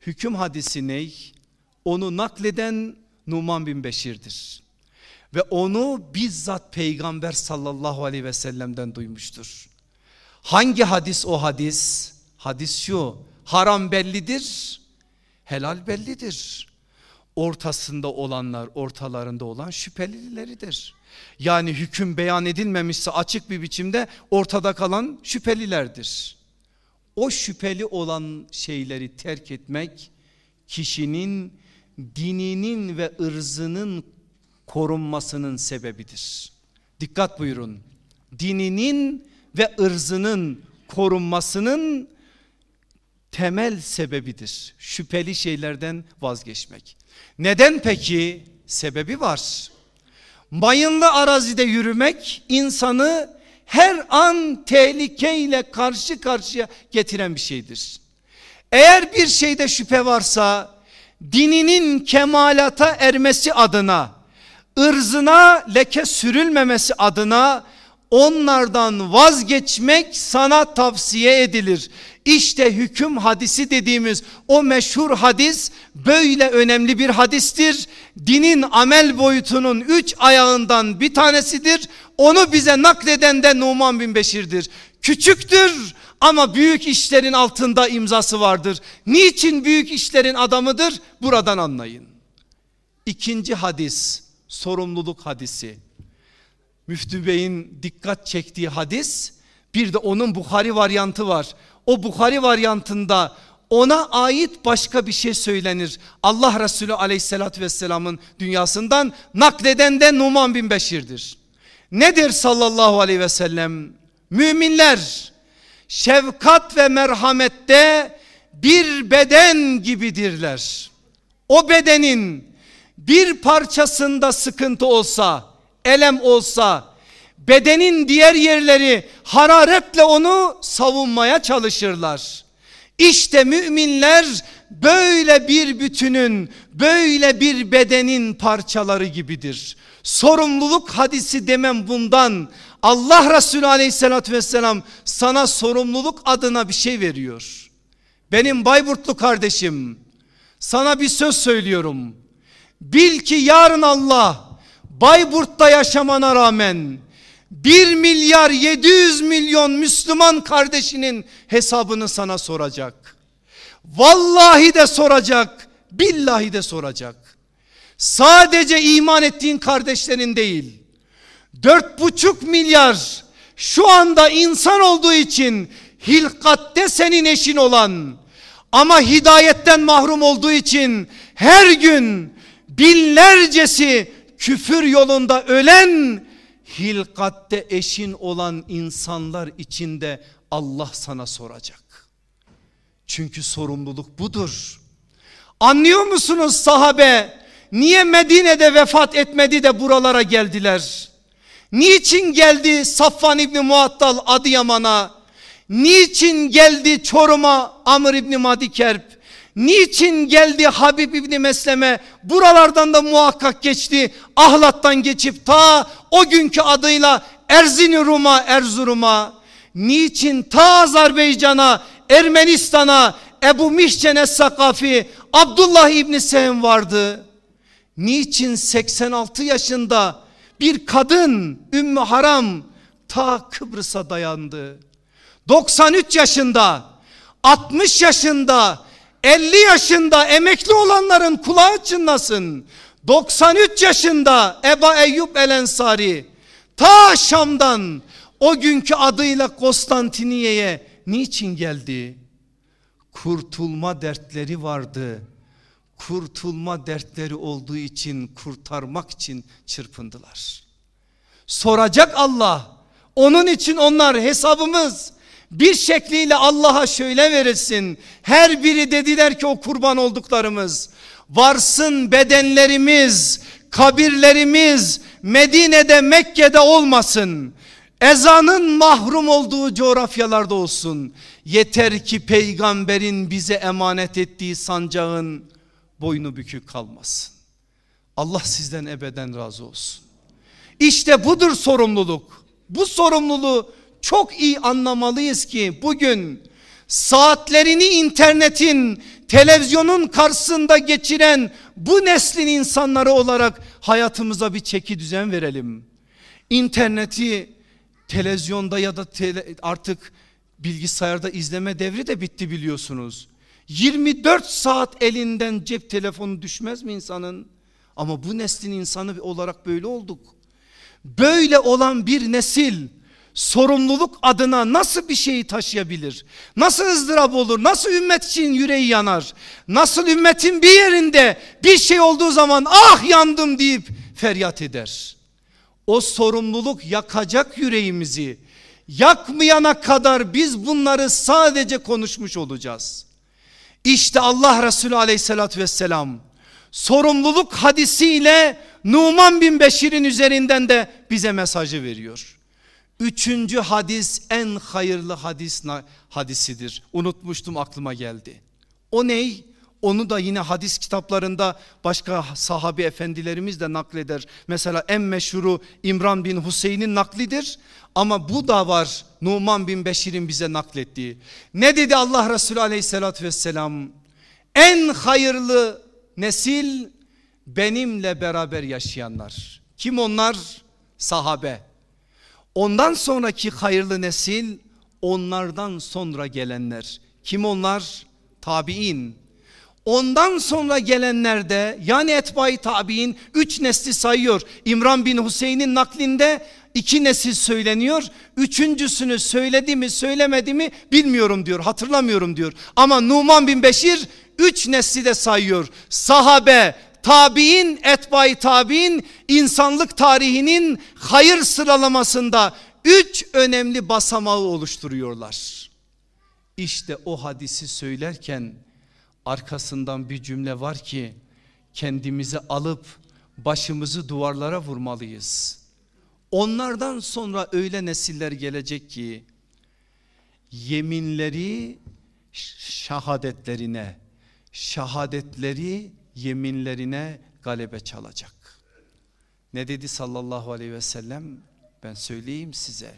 Hüküm hadisi ney? Onu nakleden Numan bin Beşir'dir. Ve onu bizzat peygamber sallallahu aleyhi ve sellem'den duymuştur. Hangi hadis o hadis? Hadis şu haram bellidir helal bellidir. Ortasında olanlar ortalarında olan şüphelileridir. Yani hüküm beyan edilmemişse açık bir biçimde ortada kalan şüphelilerdir. O şüpheli olan şeyleri terk etmek kişinin dininin ve ırzının korunmasının sebebidir. Dikkat buyurun. Dininin ve ırzının korunmasının temel sebebidir. Şüpheli şeylerden vazgeçmek. Neden peki? Sebebi var. Mayınlı arazide yürümek insanı her an tehlikeyle karşı karşıya getiren bir şeydir. Eğer bir şeyde şüphe varsa dininin kemalata ermesi adına ırzına leke sürülmemesi adına onlardan vazgeçmek sana tavsiye edilir. İşte hüküm hadisi dediğimiz o meşhur hadis böyle önemli bir hadistir. Dinin amel boyutunun üç ayağından bir tanesidir. Onu bize nakleden de Numan bin Beşir'dir. Küçüktür ama büyük işlerin altında imzası vardır. Niçin büyük işlerin adamıdır? Buradan anlayın. İkinci hadis sorumluluk hadisi. Müftü Bey'in dikkat çektiği hadis bir de onun Bukhari varyantı var. O Bukhari varyantında ona ait başka bir şey söylenir. Allah Resulü aleyhissalatü vesselamın dünyasından nakleden de Numan bin Beşir'dir. Nedir sallallahu aleyhi ve sellem? Müminler şefkat ve merhamette bir beden gibidirler. O bedenin bir parçasında sıkıntı olsa, elem olsa, bedenin diğer yerleri hararetle onu savunmaya çalışırlar. İşte müminler böyle bir bütünün, böyle bir bedenin parçaları gibidir. Sorumluluk hadisi demem bundan. Allah Resulü aleyhissalatü vesselam sana sorumluluk adına bir şey veriyor. Benim Bayburtlu kardeşim sana bir söz söylüyorum. Bil ki yarın Allah Bayburt'ta yaşamana rağmen 1 milyar 700 milyon Müslüman kardeşinin hesabını sana soracak. Vallahi de soracak, billahi de soracak. Sadece iman ettiğin kardeşlerin değil. Dört buçuk milyar şu anda insan olduğu için hilkatte senin eşin olan ama hidayetten mahrum olduğu için her gün binlercesi küfür yolunda ölen hilkatte eşin olan insanlar içinde Allah sana soracak. Çünkü sorumluluk budur. Anlıyor musunuz sahabe niye Medine'de vefat etmedi de buralara geldiler? Niçin geldi Safvan İbni Muattal Adıyaman'a? Niçin geldi Çorum'a Amr İbni Madikerp? Niçin geldi Habib İbni Mesleme? Buralardan da muhakkak geçti. Ahlat'tan geçip ta o günkü adıyla Erzinurum'a, Erzurum'a. Niçin ta Azerbaycan'a, Ermenistan'a, Ebu Mişçen Sakafi, Abdullah İbni Sehem vardı. Niçin 86 yaşında bir kadın Ümmü Haram ta Kıbrıs'a dayandı. 93 yaşında, 60 yaşında 50 yaşında emekli olanların kulağı çınlasın. 93 yaşında Eba Eyyub El Ensari ta Şam'dan o günkü adıyla Konstantiniye'ye niçin geldi? Kurtulma dertleri vardı. Kurtulma dertleri olduğu için kurtarmak için çırpındılar. Soracak Allah. Onun için onlar hesabımız bir şekliyle Allah'a şöyle verilsin. Her biri dediler ki o kurban olduklarımız varsın bedenlerimiz kabirlerimiz Medine'de Mekke'de olmasın. Ezanın mahrum olduğu coğrafyalarda olsun. Yeter ki peygamberin bize emanet ettiği sancağın boynu bükük kalmasın. Allah sizden ebeden razı olsun. İşte budur sorumluluk. Bu sorumluluğu çok iyi anlamalıyız ki bugün saatlerini internetin, televizyonun karşısında geçiren bu neslin insanları olarak hayatımıza bir çeki düzen verelim. İnterneti televizyonda ya da tele, artık bilgisayarda izleme devri de bitti biliyorsunuz. 24 saat elinden cep telefonu düşmez mi insanın? Ama bu neslin insanı olarak böyle olduk. Böyle olan bir nesil sorumluluk adına nasıl bir şeyi taşıyabilir? Nasıl ızdırap olur? Nasıl ümmet için yüreği yanar? Nasıl ümmetin bir yerinde bir şey olduğu zaman ah yandım deyip feryat eder? O sorumluluk yakacak yüreğimizi. Yakmayana kadar biz bunları sadece konuşmuş olacağız. İşte Allah Resulü aleyhissalatü vesselam sorumluluk hadisiyle Numan bin Beşir'in üzerinden de bize mesajı veriyor. Üçüncü hadis en hayırlı hadis hadisidir. Unutmuştum aklıma geldi. O ney? Onu da yine hadis kitaplarında başka sahabi efendilerimiz de nakleder. Mesela en meşhuru İmran bin Hüseyin'in naklidir. Ama bu da var Numan bin Beşir'in bize naklettiği. Ne dedi Allah Resulü aleyhissalatü vesselam? En hayırlı nesil benimle beraber yaşayanlar. Kim onlar? Sahabe. Ondan sonraki hayırlı nesil onlardan sonra gelenler. Kim onlar? Tabi'in. Ondan sonra gelenler de yani etbai tabi'in üç nesli sayıyor. İmran bin Hüseyin'in naklinde iki nesil söyleniyor. Üçüncüsünü söyledi mi söylemedi mi bilmiyorum diyor hatırlamıyorum diyor. Ama Numan bin Beşir üç nesli de sayıyor. Sahabe, tabi'in, etbai tabi'in insanlık tarihinin hayır sıralamasında üç önemli basamağı oluşturuyorlar. İşte o hadisi söylerken arkasından bir cümle var ki kendimizi alıp başımızı duvarlara vurmalıyız. Onlardan sonra öyle nesiller gelecek ki yeminleri şahadetlerine, şahadetleri yeminlerine galebe çalacak. Ne dedi sallallahu aleyhi ve sellem? Ben söyleyeyim size.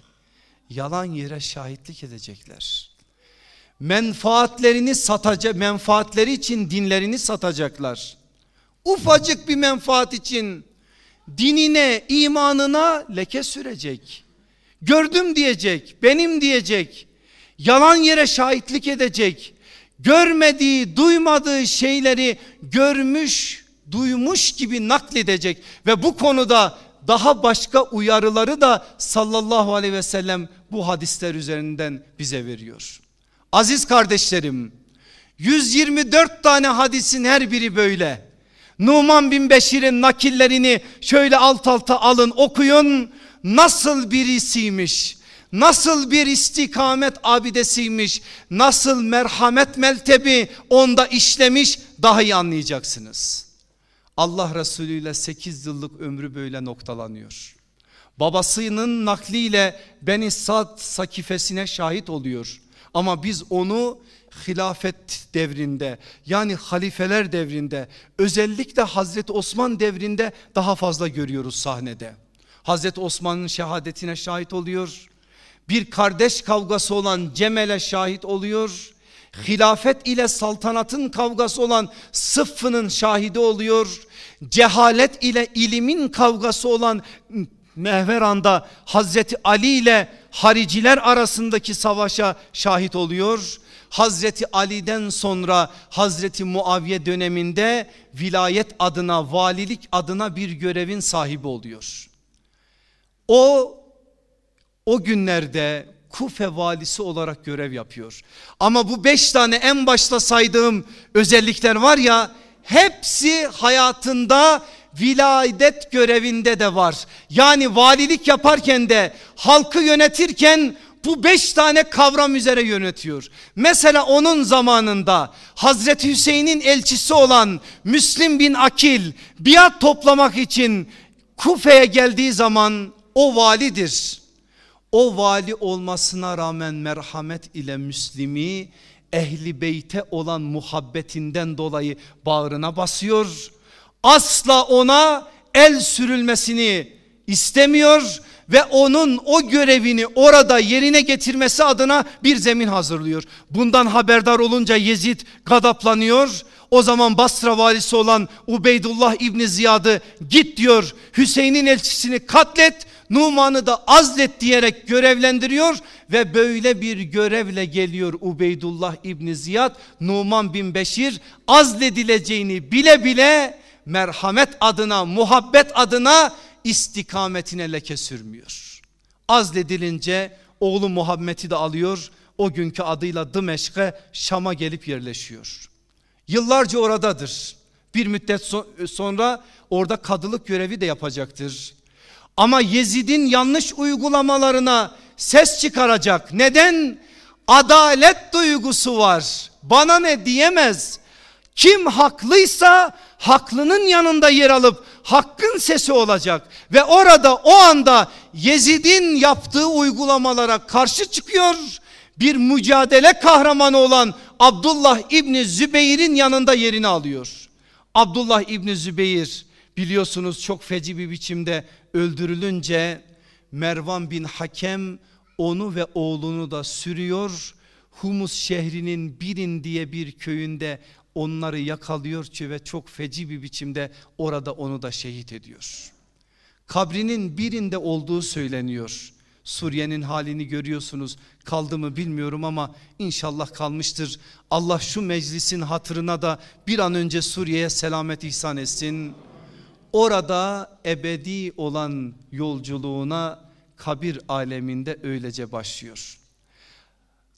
Yalan yere şahitlik edecekler. Menfaatlerini satacak, menfaatleri için dinlerini satacaklar. Ufacık bir menfaat için dinine, imanına leke sürecek. Gördüm diyecek, benim diyecek. Yalan yere şahitlik edecek. Görmediği, duymadığı şeyleri görmüş, duymuş gibi nakledecek ve bu konuda daha başka uyarıları da sallallahu aleyhi ve sellem bu hadisler üzerinden bize veriyor. Aziz kardeşlerim 124 tane hadisin her biri böyle. Numan bin Beşir'in nakillerini şöyle alt alta alın okuyun. Nasıl birisiymiş? Nasıl bir istikamet abidesiymiş? Nasıl merhamet meltebi onda işlemiş? Daha iyi anlayacaksınız. Allah Resulü ile 8 yıllık ömrü böyle noktalanıyor. Babasının nakliyle Beni Sad sakifesine şahit oluyor. Ama biz onu hilafet devrinde yani halifeler devrinde özellikle Hazreti Osman devrinde daha fazla görüyoruz sahnede. Hazreti Osman'ın şehadetine şahit oluyor. Bir kardeş kavgası olan Cemel'e şahit oluyor. Hilafet ile saltanatın kavgası olan Sıffı'nın şahidi oluyor. Cehalet ile ilimin kavgası olan Mehveran'da Hazreti Ali ile hariciler arasındaki savaşa şahit oluyor. Hazreti Ali'den sonra Hazreti Muaviye döneminde vilayet adına valilik adına bir görevin sahibi oluyor. O o günlerde Kufe valisi olarak görev yapıyor. Ama bu beş tane en başta saydığım özellikler var ya hepsi hayatında vilayet görevinde de var. Yani valilik yaparken de halkı yönetirken bu beş tane kavram üzere yönetiyor. Mesela onun zamanında Hazreti Hüseyin'in elçisi olan Müslim bin Akil biat toplamak için Kufe'ye geldiği zaman o validir. O vali olmasına rağmen merhamet ile Müslimi ehli beyte olan muhabbetinden dolayı bağrına basıyor. Asla ona el sürülmesini istemiyor ve onun o görevini orada yerine getirmesi adına bir zemin hazırlıyor. Bundan haberdar olunca Yezid gadaplanıyor. O zaman Basra valisi olan Ubeydullah İbni Ziyad'ı git diyor Hüseyin'in elçisini katlet Numan'ı da azlet diyerek görevlendiriyor ve böyle bir görevle geliyor Ubeydullah İbni Ziyad Numan bin Beşir azledileceğini bile bile merhamet adına muhabbet adına istikametine leke sürmüyor. Azledilince oğlu Muhammed'i de alıyor o günkü adıyla Dımeşk'e Şam'a gelip yerleşiyor. Yıllarca oradadır. Bir müddet sonra orada kadılık görevi de yapacaktır. Ama Yezid'in yanlış uygulamalarına ses çıkaracak. Neden? Adalet duygusu var. Bana ne diyemez. Kim haklıysa haklının yanında yer alıp hakkın sesi olacak. Ve orada o anda Yezid'in yaptığı uygulamalara karşı çıkıyor. Bir mücadele kahramanı olan Abdullah İbni Zübeyir'in yanında yerini alıyor. Abdullah İbni Zübeyir biliyorsunuz çok feci bir biçimde öldürülünce Mervan bin Hakem onu ve oğlunu da sürüyor. Humus şehrinin Birin diye bir köyünde onları yakalıyor ve çok feci bir biçimde orada onu da şehit ediyor. Kabrinin birinde olduğu söyleniyor. Suriye'nin halini görüyorsunuz kaldı mı bilmiyorum ama inşallah kalmıştır. Allah şu meclisin hatırına da bir an önce Suriye'ye selamet ihsan etsin. Orada ebedi olan yolculuğuna kabir aleminde öylece başlıyor.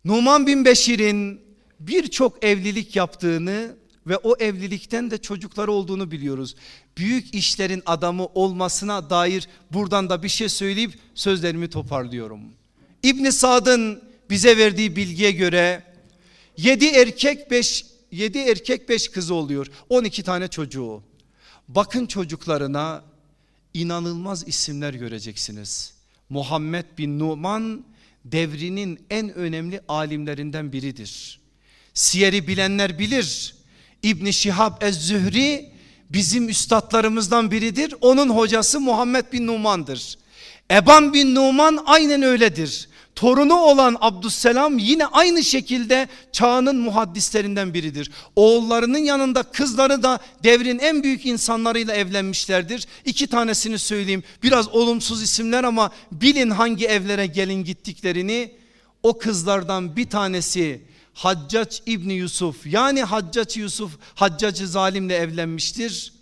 Numan bin Beşir'in birçok evlilik yaptığını ve o evlilikten de çocukları olduğunu biliyoruz. Büyük işlerin adamı olmasına dair buradan da bir şey söyleyip sözlerimi toparlıyorum. İbn Sad'ın bize verdiği bilgiye göre 7 erkek 5 7 erkek 5 kızı oluyor. 12 tane çocuğu. Bakın çocuklarına inanılmaz isimler göreceksiniz. Muhammed bin Numan devrinin en önemli alimlerinden biridir. Siyeri bilenler bilir. İbni Şihab Ez-Zühri bizim üstadlarımızdan biridir. Onun hocası Muhammed bin Numan'dır. Eban bin Numan aynen öyledir. Torunu olan Abdüsselam yine aynı şekilde çağının muhaddislerinden biridir. Oğullarının yanında kızları da devrin en büyük insanlarıyla evlenmişlerdir. İki tanesini söyleyeyim biraz olumsuz isimler ama bilin hangi evlere gelin gittiklerini. O kızlardan bir tanesi Haccac İbni Yusuf yani Haccac Yusuf Haccacı zalimle evlenmiştir.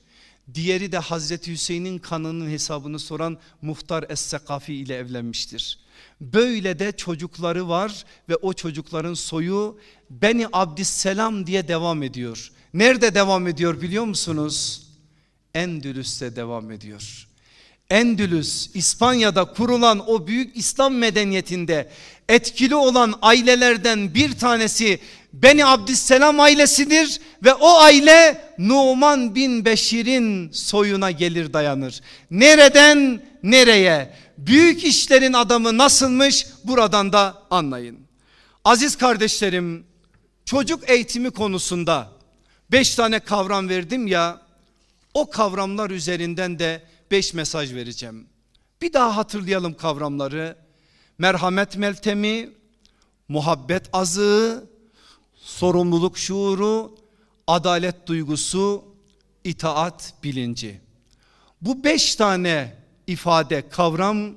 Diğeri de Hazreti Hüseyin'in kanının hesabını soran Muhtar Es-Sekafi ile evlenmiştir. Böyle de çocukları var ve o çocukların soyu Beni Abdüsselam diye devam ediyor. Nerede devam ediyor biliyor musunuz? Endülüs'te devam ediyor. Endülüs İspanya'da kurulan o büyük İslam medeniyetinde etkili olan ailelerden bir tanesi Beni Abdüsselam ailesidir ve o aile Numan bin Beşir'in soyuna gelir dayanır. Nereden nereye? Büyük işlerin adamı nasılmış buradan da anlayın. Aziz kardeşlerim çocuk eğitimi konusunda beş tane kavram verdim ya o kavramlar üzerinden de beş mesaj vereceğim. Bir daha hatırlayalım kavramları. Merhamet meltemi, muhabbet azığı, sorumluluk şuuru, adalet duygusu, itaat bilinci. Bu beş tane ifade kavram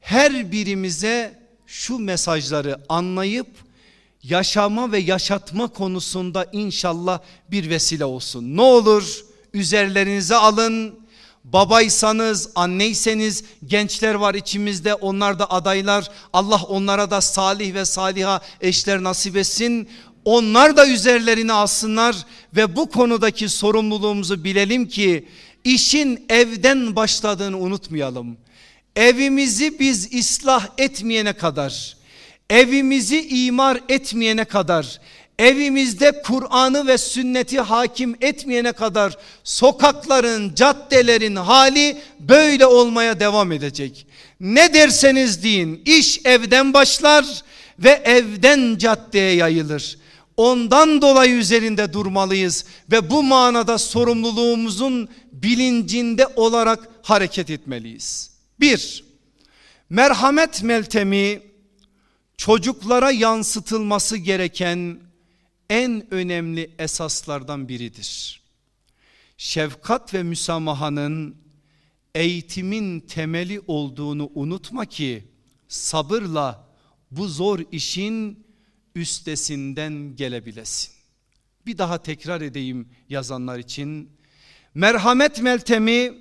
her birimize şu mesajları anlayıp yaşama ve yaşatma konusunda inşallah bir vesile olsun. Ne olur üzerlerinize alın. Babaysanız, anneyseniz gençler var içimizde onlar da adaylar. Allah onlara da salih ve saliha eşler nasip etsin. Onlar da üzerlerine alsınlar ve bu konudaki sorumluluğumuzu bilelim ki işin evden başladığını unutmayalım. Evimizi biz ıslah etmeyene kadar evimizi imar etmeyene kadar evimizde Kur'an'ı ve sünneti hakim etmeyene kadar sokakların, caddelerin hali böyle olmaya devam edecek. Ne derseniz deyin iş evden başlar ve evden caddeye yayılır. Ondan dolayı üzerinde durmalıyız ve bu manada sorumluluğumuzun bilincinde olarak hareket etmeliyiz. Bir, merhamet meltemi çocuklara yansıtılması gereken en önemli esaslardan biridir. Şefkat ve müsamahanın eğitimin temeli olduğunu unutma ki sabırla bu zor işin üstesinden gelebilesin. Bir daha tekrar edeyim yazanlar için. Merhamet meltemi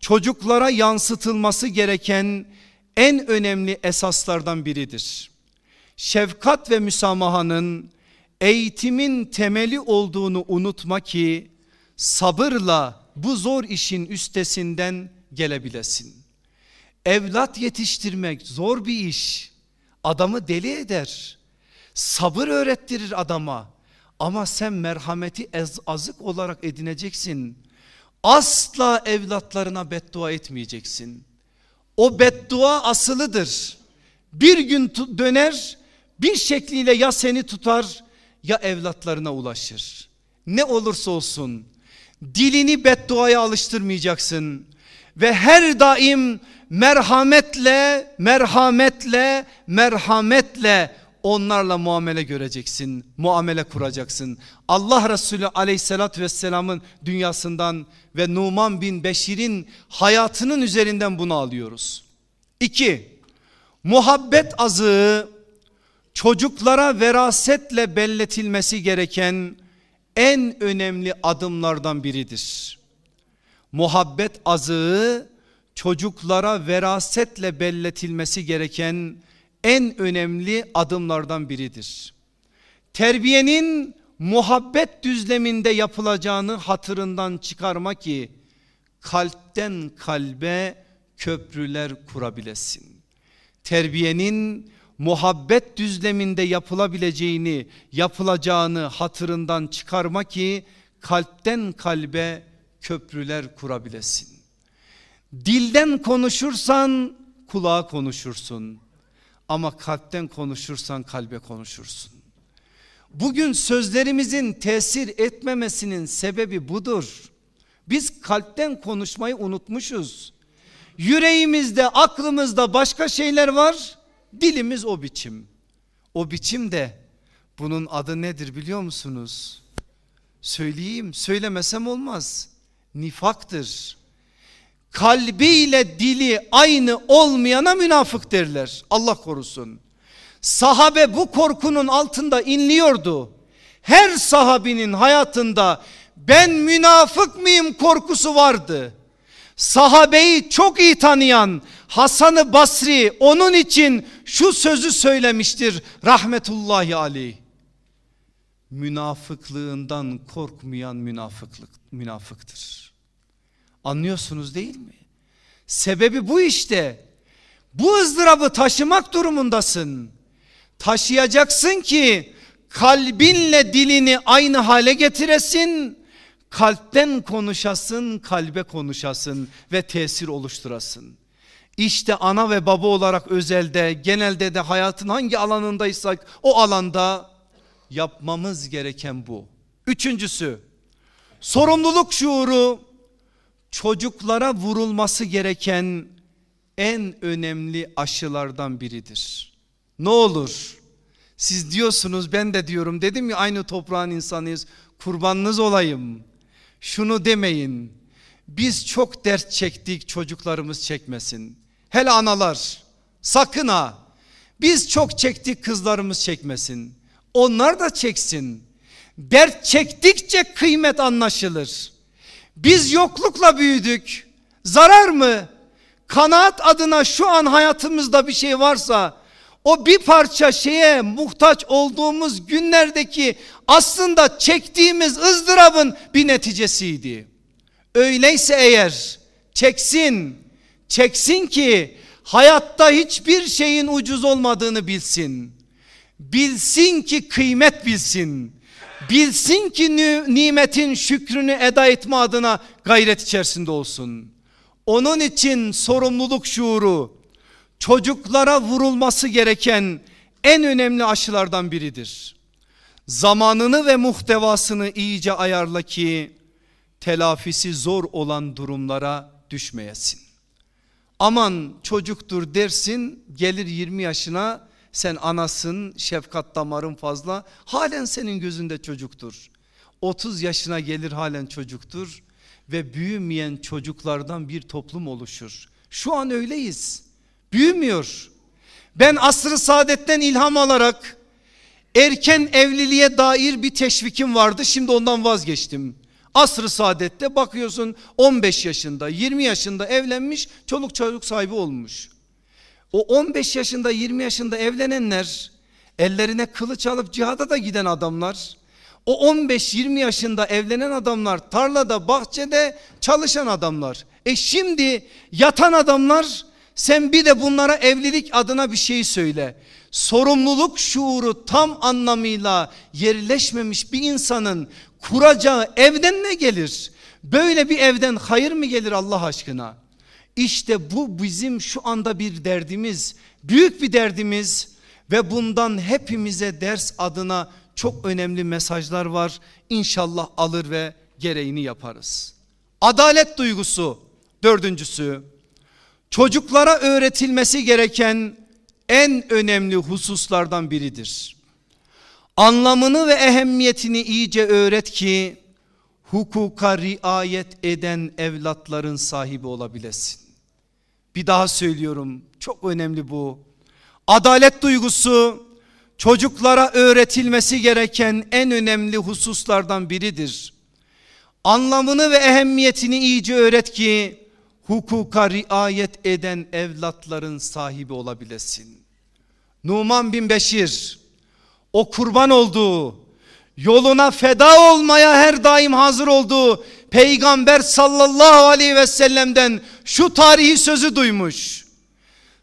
çocuklara yansıtılması gereken en önemli esaslardan biridir. Şefkat ve müsamahanın eğitimin temeli olduğunu unutma ki sabırla bu zor işin üstesinden gelebilesin. Evlat yetiştirmek zor bir iş. Adamı deli eder. Sabır öğrettirir adama. Ama sen merhameti azık olarak edineceksin. Asla evlatlarına beddua etmeyeceksin. O beddua asılıdır. Bir gün döner bir şekliyle ya seni tutar ya evlatlarına ulaşır. Ne olursa olsun dilini bedduaya alıştırmayacaksın ve her daim merhametle merhametle merhametle onlarla muamele göreceksin muamele kuracaksın Allah Resulü aleyhissalatü vesselamın dünyasından ve Numan bin Beşir'in hayatının üzerinden bunu alıyoruz. İki, muhabbet azığı çocuklara verasetle belletilmesi gereken en önemli adımlardan biridir. Muhabbet azığı çocuklara verasetle belletilmesi gereken en önemli adımlardan biridir. Terbiyenin muhabbet düzleminde yapılacağını hatırından çıkarma ki kalpten kalbe köprüler kurabilesin. Terbiyenin muhabbet düzleminde yapılabileceğini, yapılacağını hatırından çıkarma ki kalpten kalbe köprüler kurabilesin. Dilden konuşursan kulağa konuşursun. Ama kalpten konuşursan kalbe konuşursun. Bugün sözlerimizin tesir etmemesinin sebebi budur. Biz kalpten konuşmayı unutmuşuz. Yüreğimizde, aklımızda başka şeyler var. Dilimiz o biçim. O biçim de bunun adı nedir biliyor musunuz? Söyleyeyim, söylemesem olmaz. Nifaktır. Kalbiyle dili aynı olmayana münafık derler. Allah korusun. Sahabe bu korkunun altında inliyordu. Her sahabinin hayatında ben münafık mıyım korkusu vardı. Sahabeyi çok iyi tanıyan Hasan-ı Basri onun için şu sözü söylemiştir rahmetullahi aleyh. Münafıklığından korkmayan münafıklık münafıktır. Anlıyorsunuz değil mi? Sebebi bu işte. Bu ızdırabı taşımak durumundasın. Taşıyacaksın ki kalbinle dilini aynı hale getiresin. Kalpten konuşasın, kalbe konuşasın ve tesir oluşturasın. İşte ana ve baba olarak özelde genelde de hayatın hangi alanındaysak o alanda yapmamız gereken bu. Üçüncüsü sorumluluk şuuru çocuklara vurulması gereken en önemli aşılardan biridir. Ne olur siz diyorsunuz ben de diyorum dedim ya aynı toprağın insanıyız kurbanınız olayım. Şunu demeyin biz çok dert çektik çocuklarımız çekmesin. Hele analar sakın ha biz çok çektik kızlarımız çekmesin. Onlar da çeksin. Dert çektikçe kıymet anlaşılır. Biz yoklukla büyüdük. Zarar mı? Kanaat adına şu an hayatımızda bir şey varsa o bir parça şeye muhtaç olduğumuz günlerdeki aslında çektiğimiz ızdırabın bir neticesiydi. Öyleyse eğer çeksin Çeksin ki hayatta hiçbir şeyin ucuz olmadığını bilsin. Bilsin ki kıymet bilsin. Bilsin ki nimetin şükrünü eda etme adına gayret içerisinde olsun. Onun için sorumluluk şuuru çocuklara vurulması gereken en önemli aşılardan biridir. Zamanını ve muhtevasını iyice ayarla ki telafisi zor olan durumlara düşmeyesin. Aman çocuktur dersin gelir 20 yaşına sen anasın şefkat damarın fazla halen senin gözünde çocuktur. 30 yaşına gelir halen çocuktur ve büyümeyen çocuklardan bir toplum oluşur. Şu an öyleyiz büyümüyor. Ben asrı saadetten ilham alarak erken evliliğe dair bir teşvikim vardı şimdi ondan vazgeçtim. Asrı saadette bakıyorsun 15 yaşında 20 yaşında evlenmiş çoluk çocuk sahibi olmuş. O 15 yaşında 20 yaşında evlenenler ellerine kılıç alıp cihada da giden adamlar. O 15-20 yaşında evlenen adamlar tarlada bahçede çalışan adamlar. E şimdi yatan adamlar sen bir de bunlara evlilik adına bir şey söyle. Sorumluluk şuuru tam anlamıyla yerleşmemiş bir insanın kuracağı evden ne gelir? Böyle bir evden hayır mı gelir Allah aşkına? İşte bu bizim şu anda bir derdimiz, büyük bir derdimiz ve bundan hepimize ders adına çok önemli mesajlar var. İnşallah alır ve gereğini yaparız. Adalet duygusu dördüncüsü çocuklara öğretilmesi gereken en önemli hususlardan biridir. Anlamını ve ehemmiyetini iyice öğret ki hukuka riayet eden evlatların sahibi olabilesin. Bir daha söylüyorum çok önemli bu. Adalet duygusu çocuklara öğretilmesi gereken en önemli hususlardan biridir. Anlamını ve ehemmiyetini iyice öğret ki hukuka riayet eden evlatların sahibi olabilesin. Numan bin Beşir o kurban olduğu yoluna feda olmaya her daim hazır olduğu peygamber sallallahu aleyhi ve sellem'den şu tarihi sözü duymuş.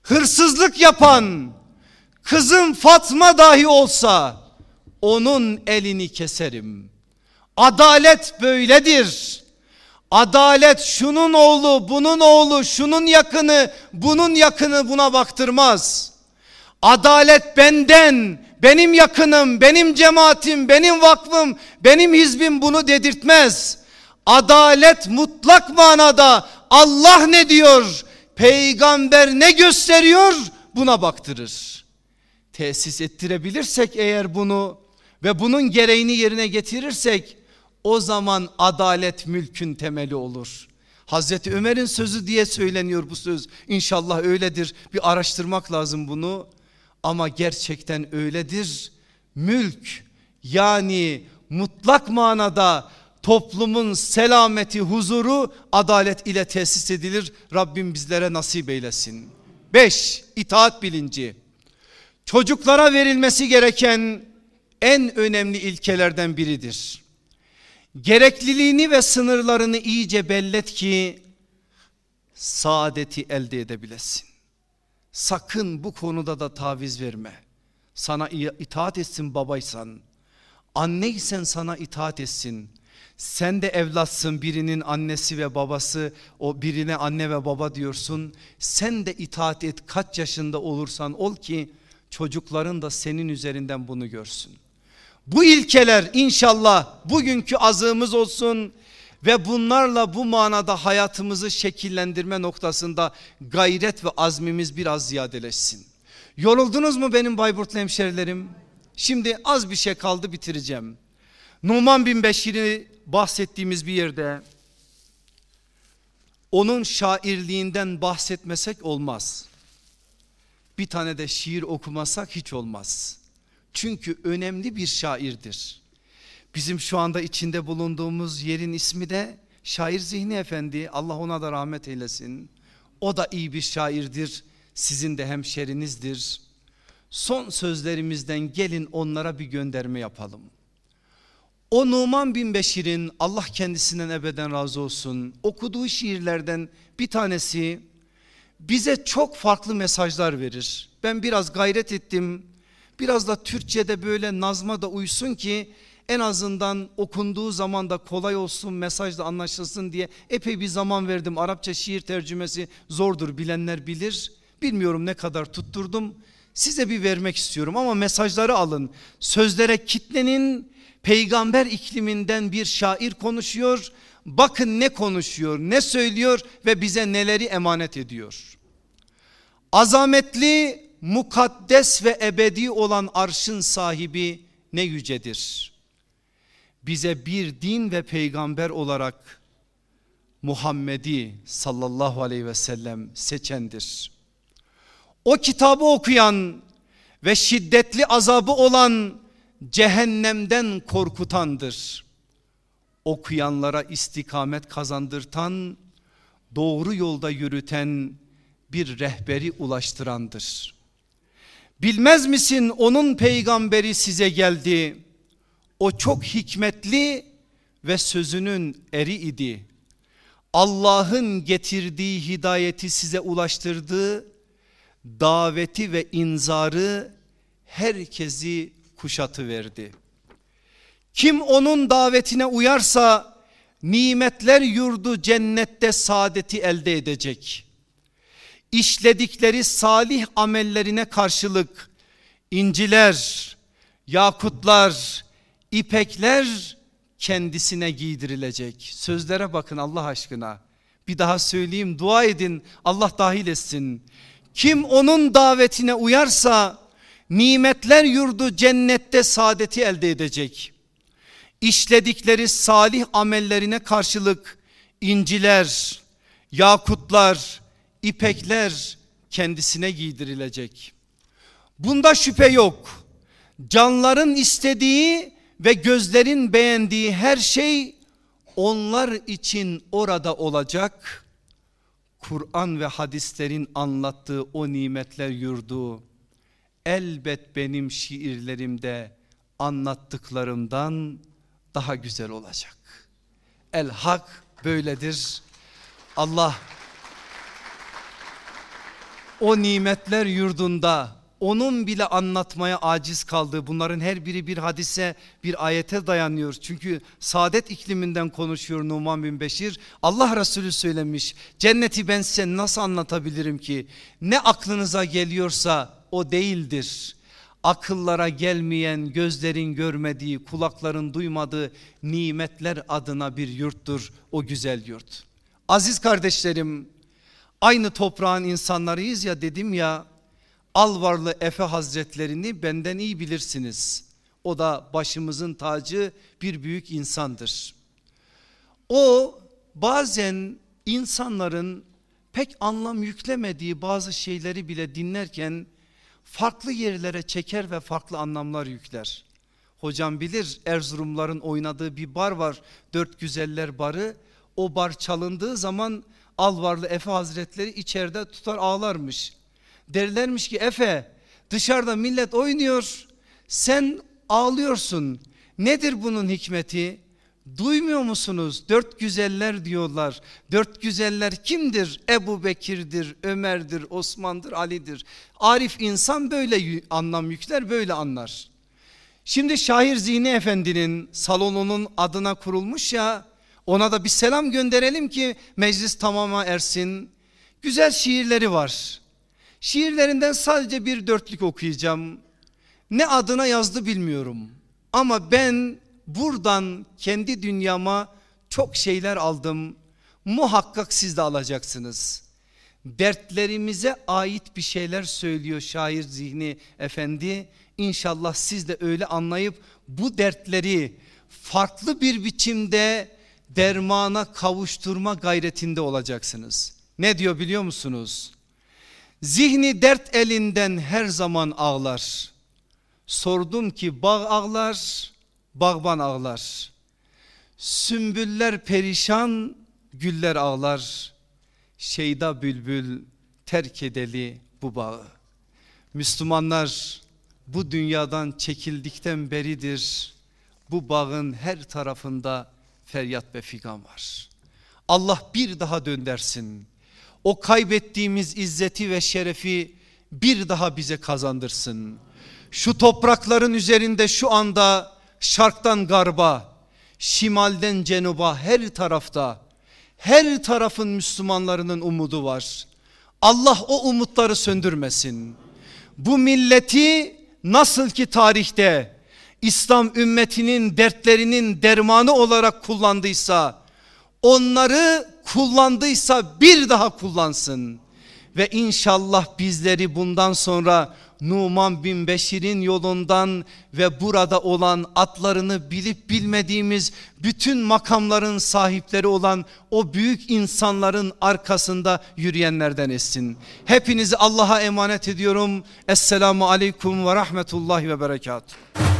Hırsızlık yapan kızım Fatma dahi olsa onun elini keserim. Adalet böyledir. Adalet şunun oğlu, bunun oğlu, şunun yakını, bunun yakını buna baktırmaz. Adalet benden, benim yakınım, benim cemaatim, benim vakfım, benim hizbim bunu dedirtmez. Adalet mutlak manada Allah ne diyor, peygamber ne gösteriyor buna baktırır. Tesis ettirebilirsek eğer bunu ve bunun gereğini yerine getirirsek o zaman adalet mülkün temeli olur. Hazreti Ömer'in sözü diye söyleniyor bu söz. İnşallah öyledir. Bir araştırmak lazım bunu. Ama gerçekten öyledir. Mülk yani mutlak manada toplumun selameti, huzuru adalet ile tesis edilir. Rabbim bizlere nasip eylesin. 5. itaat bilinci. Çocuklara verilmesi gereken en önemli ilkelerden biridir. Gerekliliğini ve sınırlarını iyice bellet ki saadeti elde edebilesin. Sakın bu konuda da taviz verme. Sana itaat etsin babaysan, anneysen sana itaat etsin. Sen de evlatsın birinin annesi ve babası o birine anne ve baba diyorsun. Sen de itaat et kaç yaşında olursan ol ki çocukların da senin üzerinden bunu görsün. Bu ilkeler inşallah bugünkü azığımız olsun ve bunlarla bu manada hayatımızı şekillendirme noktasında gayret ve azmimiz biraz ziyadeleşsin. Yoruldunuz mu benim Bayburtlu hemşerilerim? Şimdi az bir şey kaldı bitireceğim. Numan bin Beşir'i bahsettiğimiz bir yerde onun şairliğinden bahsetmesek olmaz. Bir tane de şiir okumasak hiç olmaz. Çünkü önemli bir şairdir. Bizim şu anda içinde bulunduğumuz yerin ismi de Şair Zihni Efendi. Allah ona da rahmet eylesin. O da iyi bir şairdir. Sizin de hemşerinizdir. Son sözlerimizden gelin onlara bir gönderme yapalım. O Numan bin Beşir'in Allah kendisinden ebeden razı olsun okuduğu şiirlerden bir tanesi bize çok farklı mesajlar verir. Ben biraz gayret ettim Biraz da Türkçe'de böyle nazma da uysun ki en azından okunduğu zaman da kolay olsun mesaj da anlaşılsın diye epey bir zaman verdim. Arapça şiir tercümesi zordur bilenler bilir. Bilmiyorum ne kadar tutturdum. Size bir vermek istiyorum ama mesajları alın. Sözlere kitlenin peygamber ikliminden bir şair konuşuyor. Bakın ne konuşuyor, ne söylüyor ve bize neleri emanet ediyor. Azametli, mukaddes ve ebedi olan arşın sahibi ne yücedir. Bize bir din ve peygamber olarak Muhammed'i sallallahu aleyhi ve sellem seçendir. O kitabı okuyan ve şiddetli azabı olan cehennemden korkutandır. Okuyanlara istikamet kazandırtan, doğru yolda yürüten bir rehberi ulaştırandır. Bilmez misin onun peygamberi size geldi. O çok hikmetli ve sözünün eri idi. Allah'ın getirdiği hidayeti size ulaştırdı. Daveti ve inzarı herkesi kuşatı verdi. Kim onun davetine uyarsa nimetler yurdu cennette saadeti elde edecek. İşledikleri salih amellerine karşılık inciler, yakutlar, ipekler kendisine giydirilecek. Sözlere bakın Allah aşkına. Bir daha söyleyeyim dua edin Allah dahil etsin. Kim onun davetine uyarsa nimetler yurdu cennette saadeti elde edecek. İşledikleri salih amellerine karşılık inciler, yakutlar, ipekler kendisine giydirilecek. Bunda şüphe yok. Canların istediği ve gözlerin beğendiği her şey onlar için orada olacak. Kur'an ve hadislerin anlattığı o nimetler yurdu elbet benim şiirlerimde anlattıklarımdan daha güzel olacak. El hak böyledir. Allah o nimetler yurdunda onun bile anlatmaya aciz kaldığı bunların her biri bir hadise bir ayete dayanıyor. Çünkü saadet ikliminden konuşuyor Numan bin Beşir. Allah Resulü söylemiş cenneti ben size nasıl anlatabilirim ki ne aklınıza geliyorsa o değildir. Akıllara gelmeyen gözlerin görmediği kulakların duymadığı nimetler adına bir yurttur o güzel yurt. Aziz kardeşlerim aynı toprağın insanlarıyız ya dedim ya Alvarlı Efe Hazretlerini benden iyi bilirsiniz. O da başımızın tacı bir büyük insandır. O bazen insanların pek anlam yüklemediği bazı şeyleri bile dinlerken farklı yerlere çeker ve farklı anlamlar yükler. Hocam bilir Erzurumların oynadığı bir bar var Dört Güzeller Barı. O bar çalındığı zaman Alvarlı Efe Hazretleri içeride tutar ağlarmış. Derlermiş ki Efe dışarıda millet oynuyor sen ağlıyorsun. Nedir bunun hikmeti? Duymuyor musunuz? Dört güzeller diyorlar. Dört güzeller kimdir? Ebu Bekir'dir, Ömer'dir, Osman'dır, Ali'dir. Arif insan böyle anlam yükler, böyle anlar. Şimdi Şair Zihni Efendi'nin salonunun adına kurulmuş ya ona da bir selam gönderelim ki meclis tamama ersin. Güzel şiirleri var. Şiirlerinden sadece bir dörtlük okuyacağım. Ne adına yazdı bilmiyorum. Ama ben buradan kendi dünyama çok şeyler aldım. Muhakkak siz de alacaksınız. Dertlerimize ait bir şeyler söylüyor şair zihni efendi. İnşallah siz de öyle anlayıp bu dertleri farklı bir biçimde dermana kavuşturma gayretinde olacaksınız. Ne diyor biliyor musunuz? Zihni dert elinden her zaman ağlar. Sordum ki bağ ağlar, bağban ağlar. Sümbüller perişan, güller ağlar. Şeyda bülbül terk edeli bu bağı. Müslümanlar bu dünyadan çekildikten beridir bu bağın her tarafında feryat ve figan var. Allah bir daha döndersin. O kaybettiğimiz izzeti ve şerefi bir daha bize kazandırsın. Şu toprakların üzerinde şu anda şarktan garba, şimalden cenuba her tarafta her tarafın Müslümanlarının umudu var. Allah o umutları söndürmesin. Bu milleti nasıl ki tarihte İslam ümmetinin dertlerinin dermanı olarak kullandıysa onları kullandıysa bir daha kullansın. Ve inşallah bizleri bundan sonra Numan bin Beşir'in yolundan ve burada olan atlarını bilip bilmediğimiz bütün makamların sahipleri olan o büyük insanların arkasında yürüyenlerden etsin. Hepinizi Allah'a emanet ediyorum. Esselamu aleyküm ve rahmetullahi ve berekatuhu.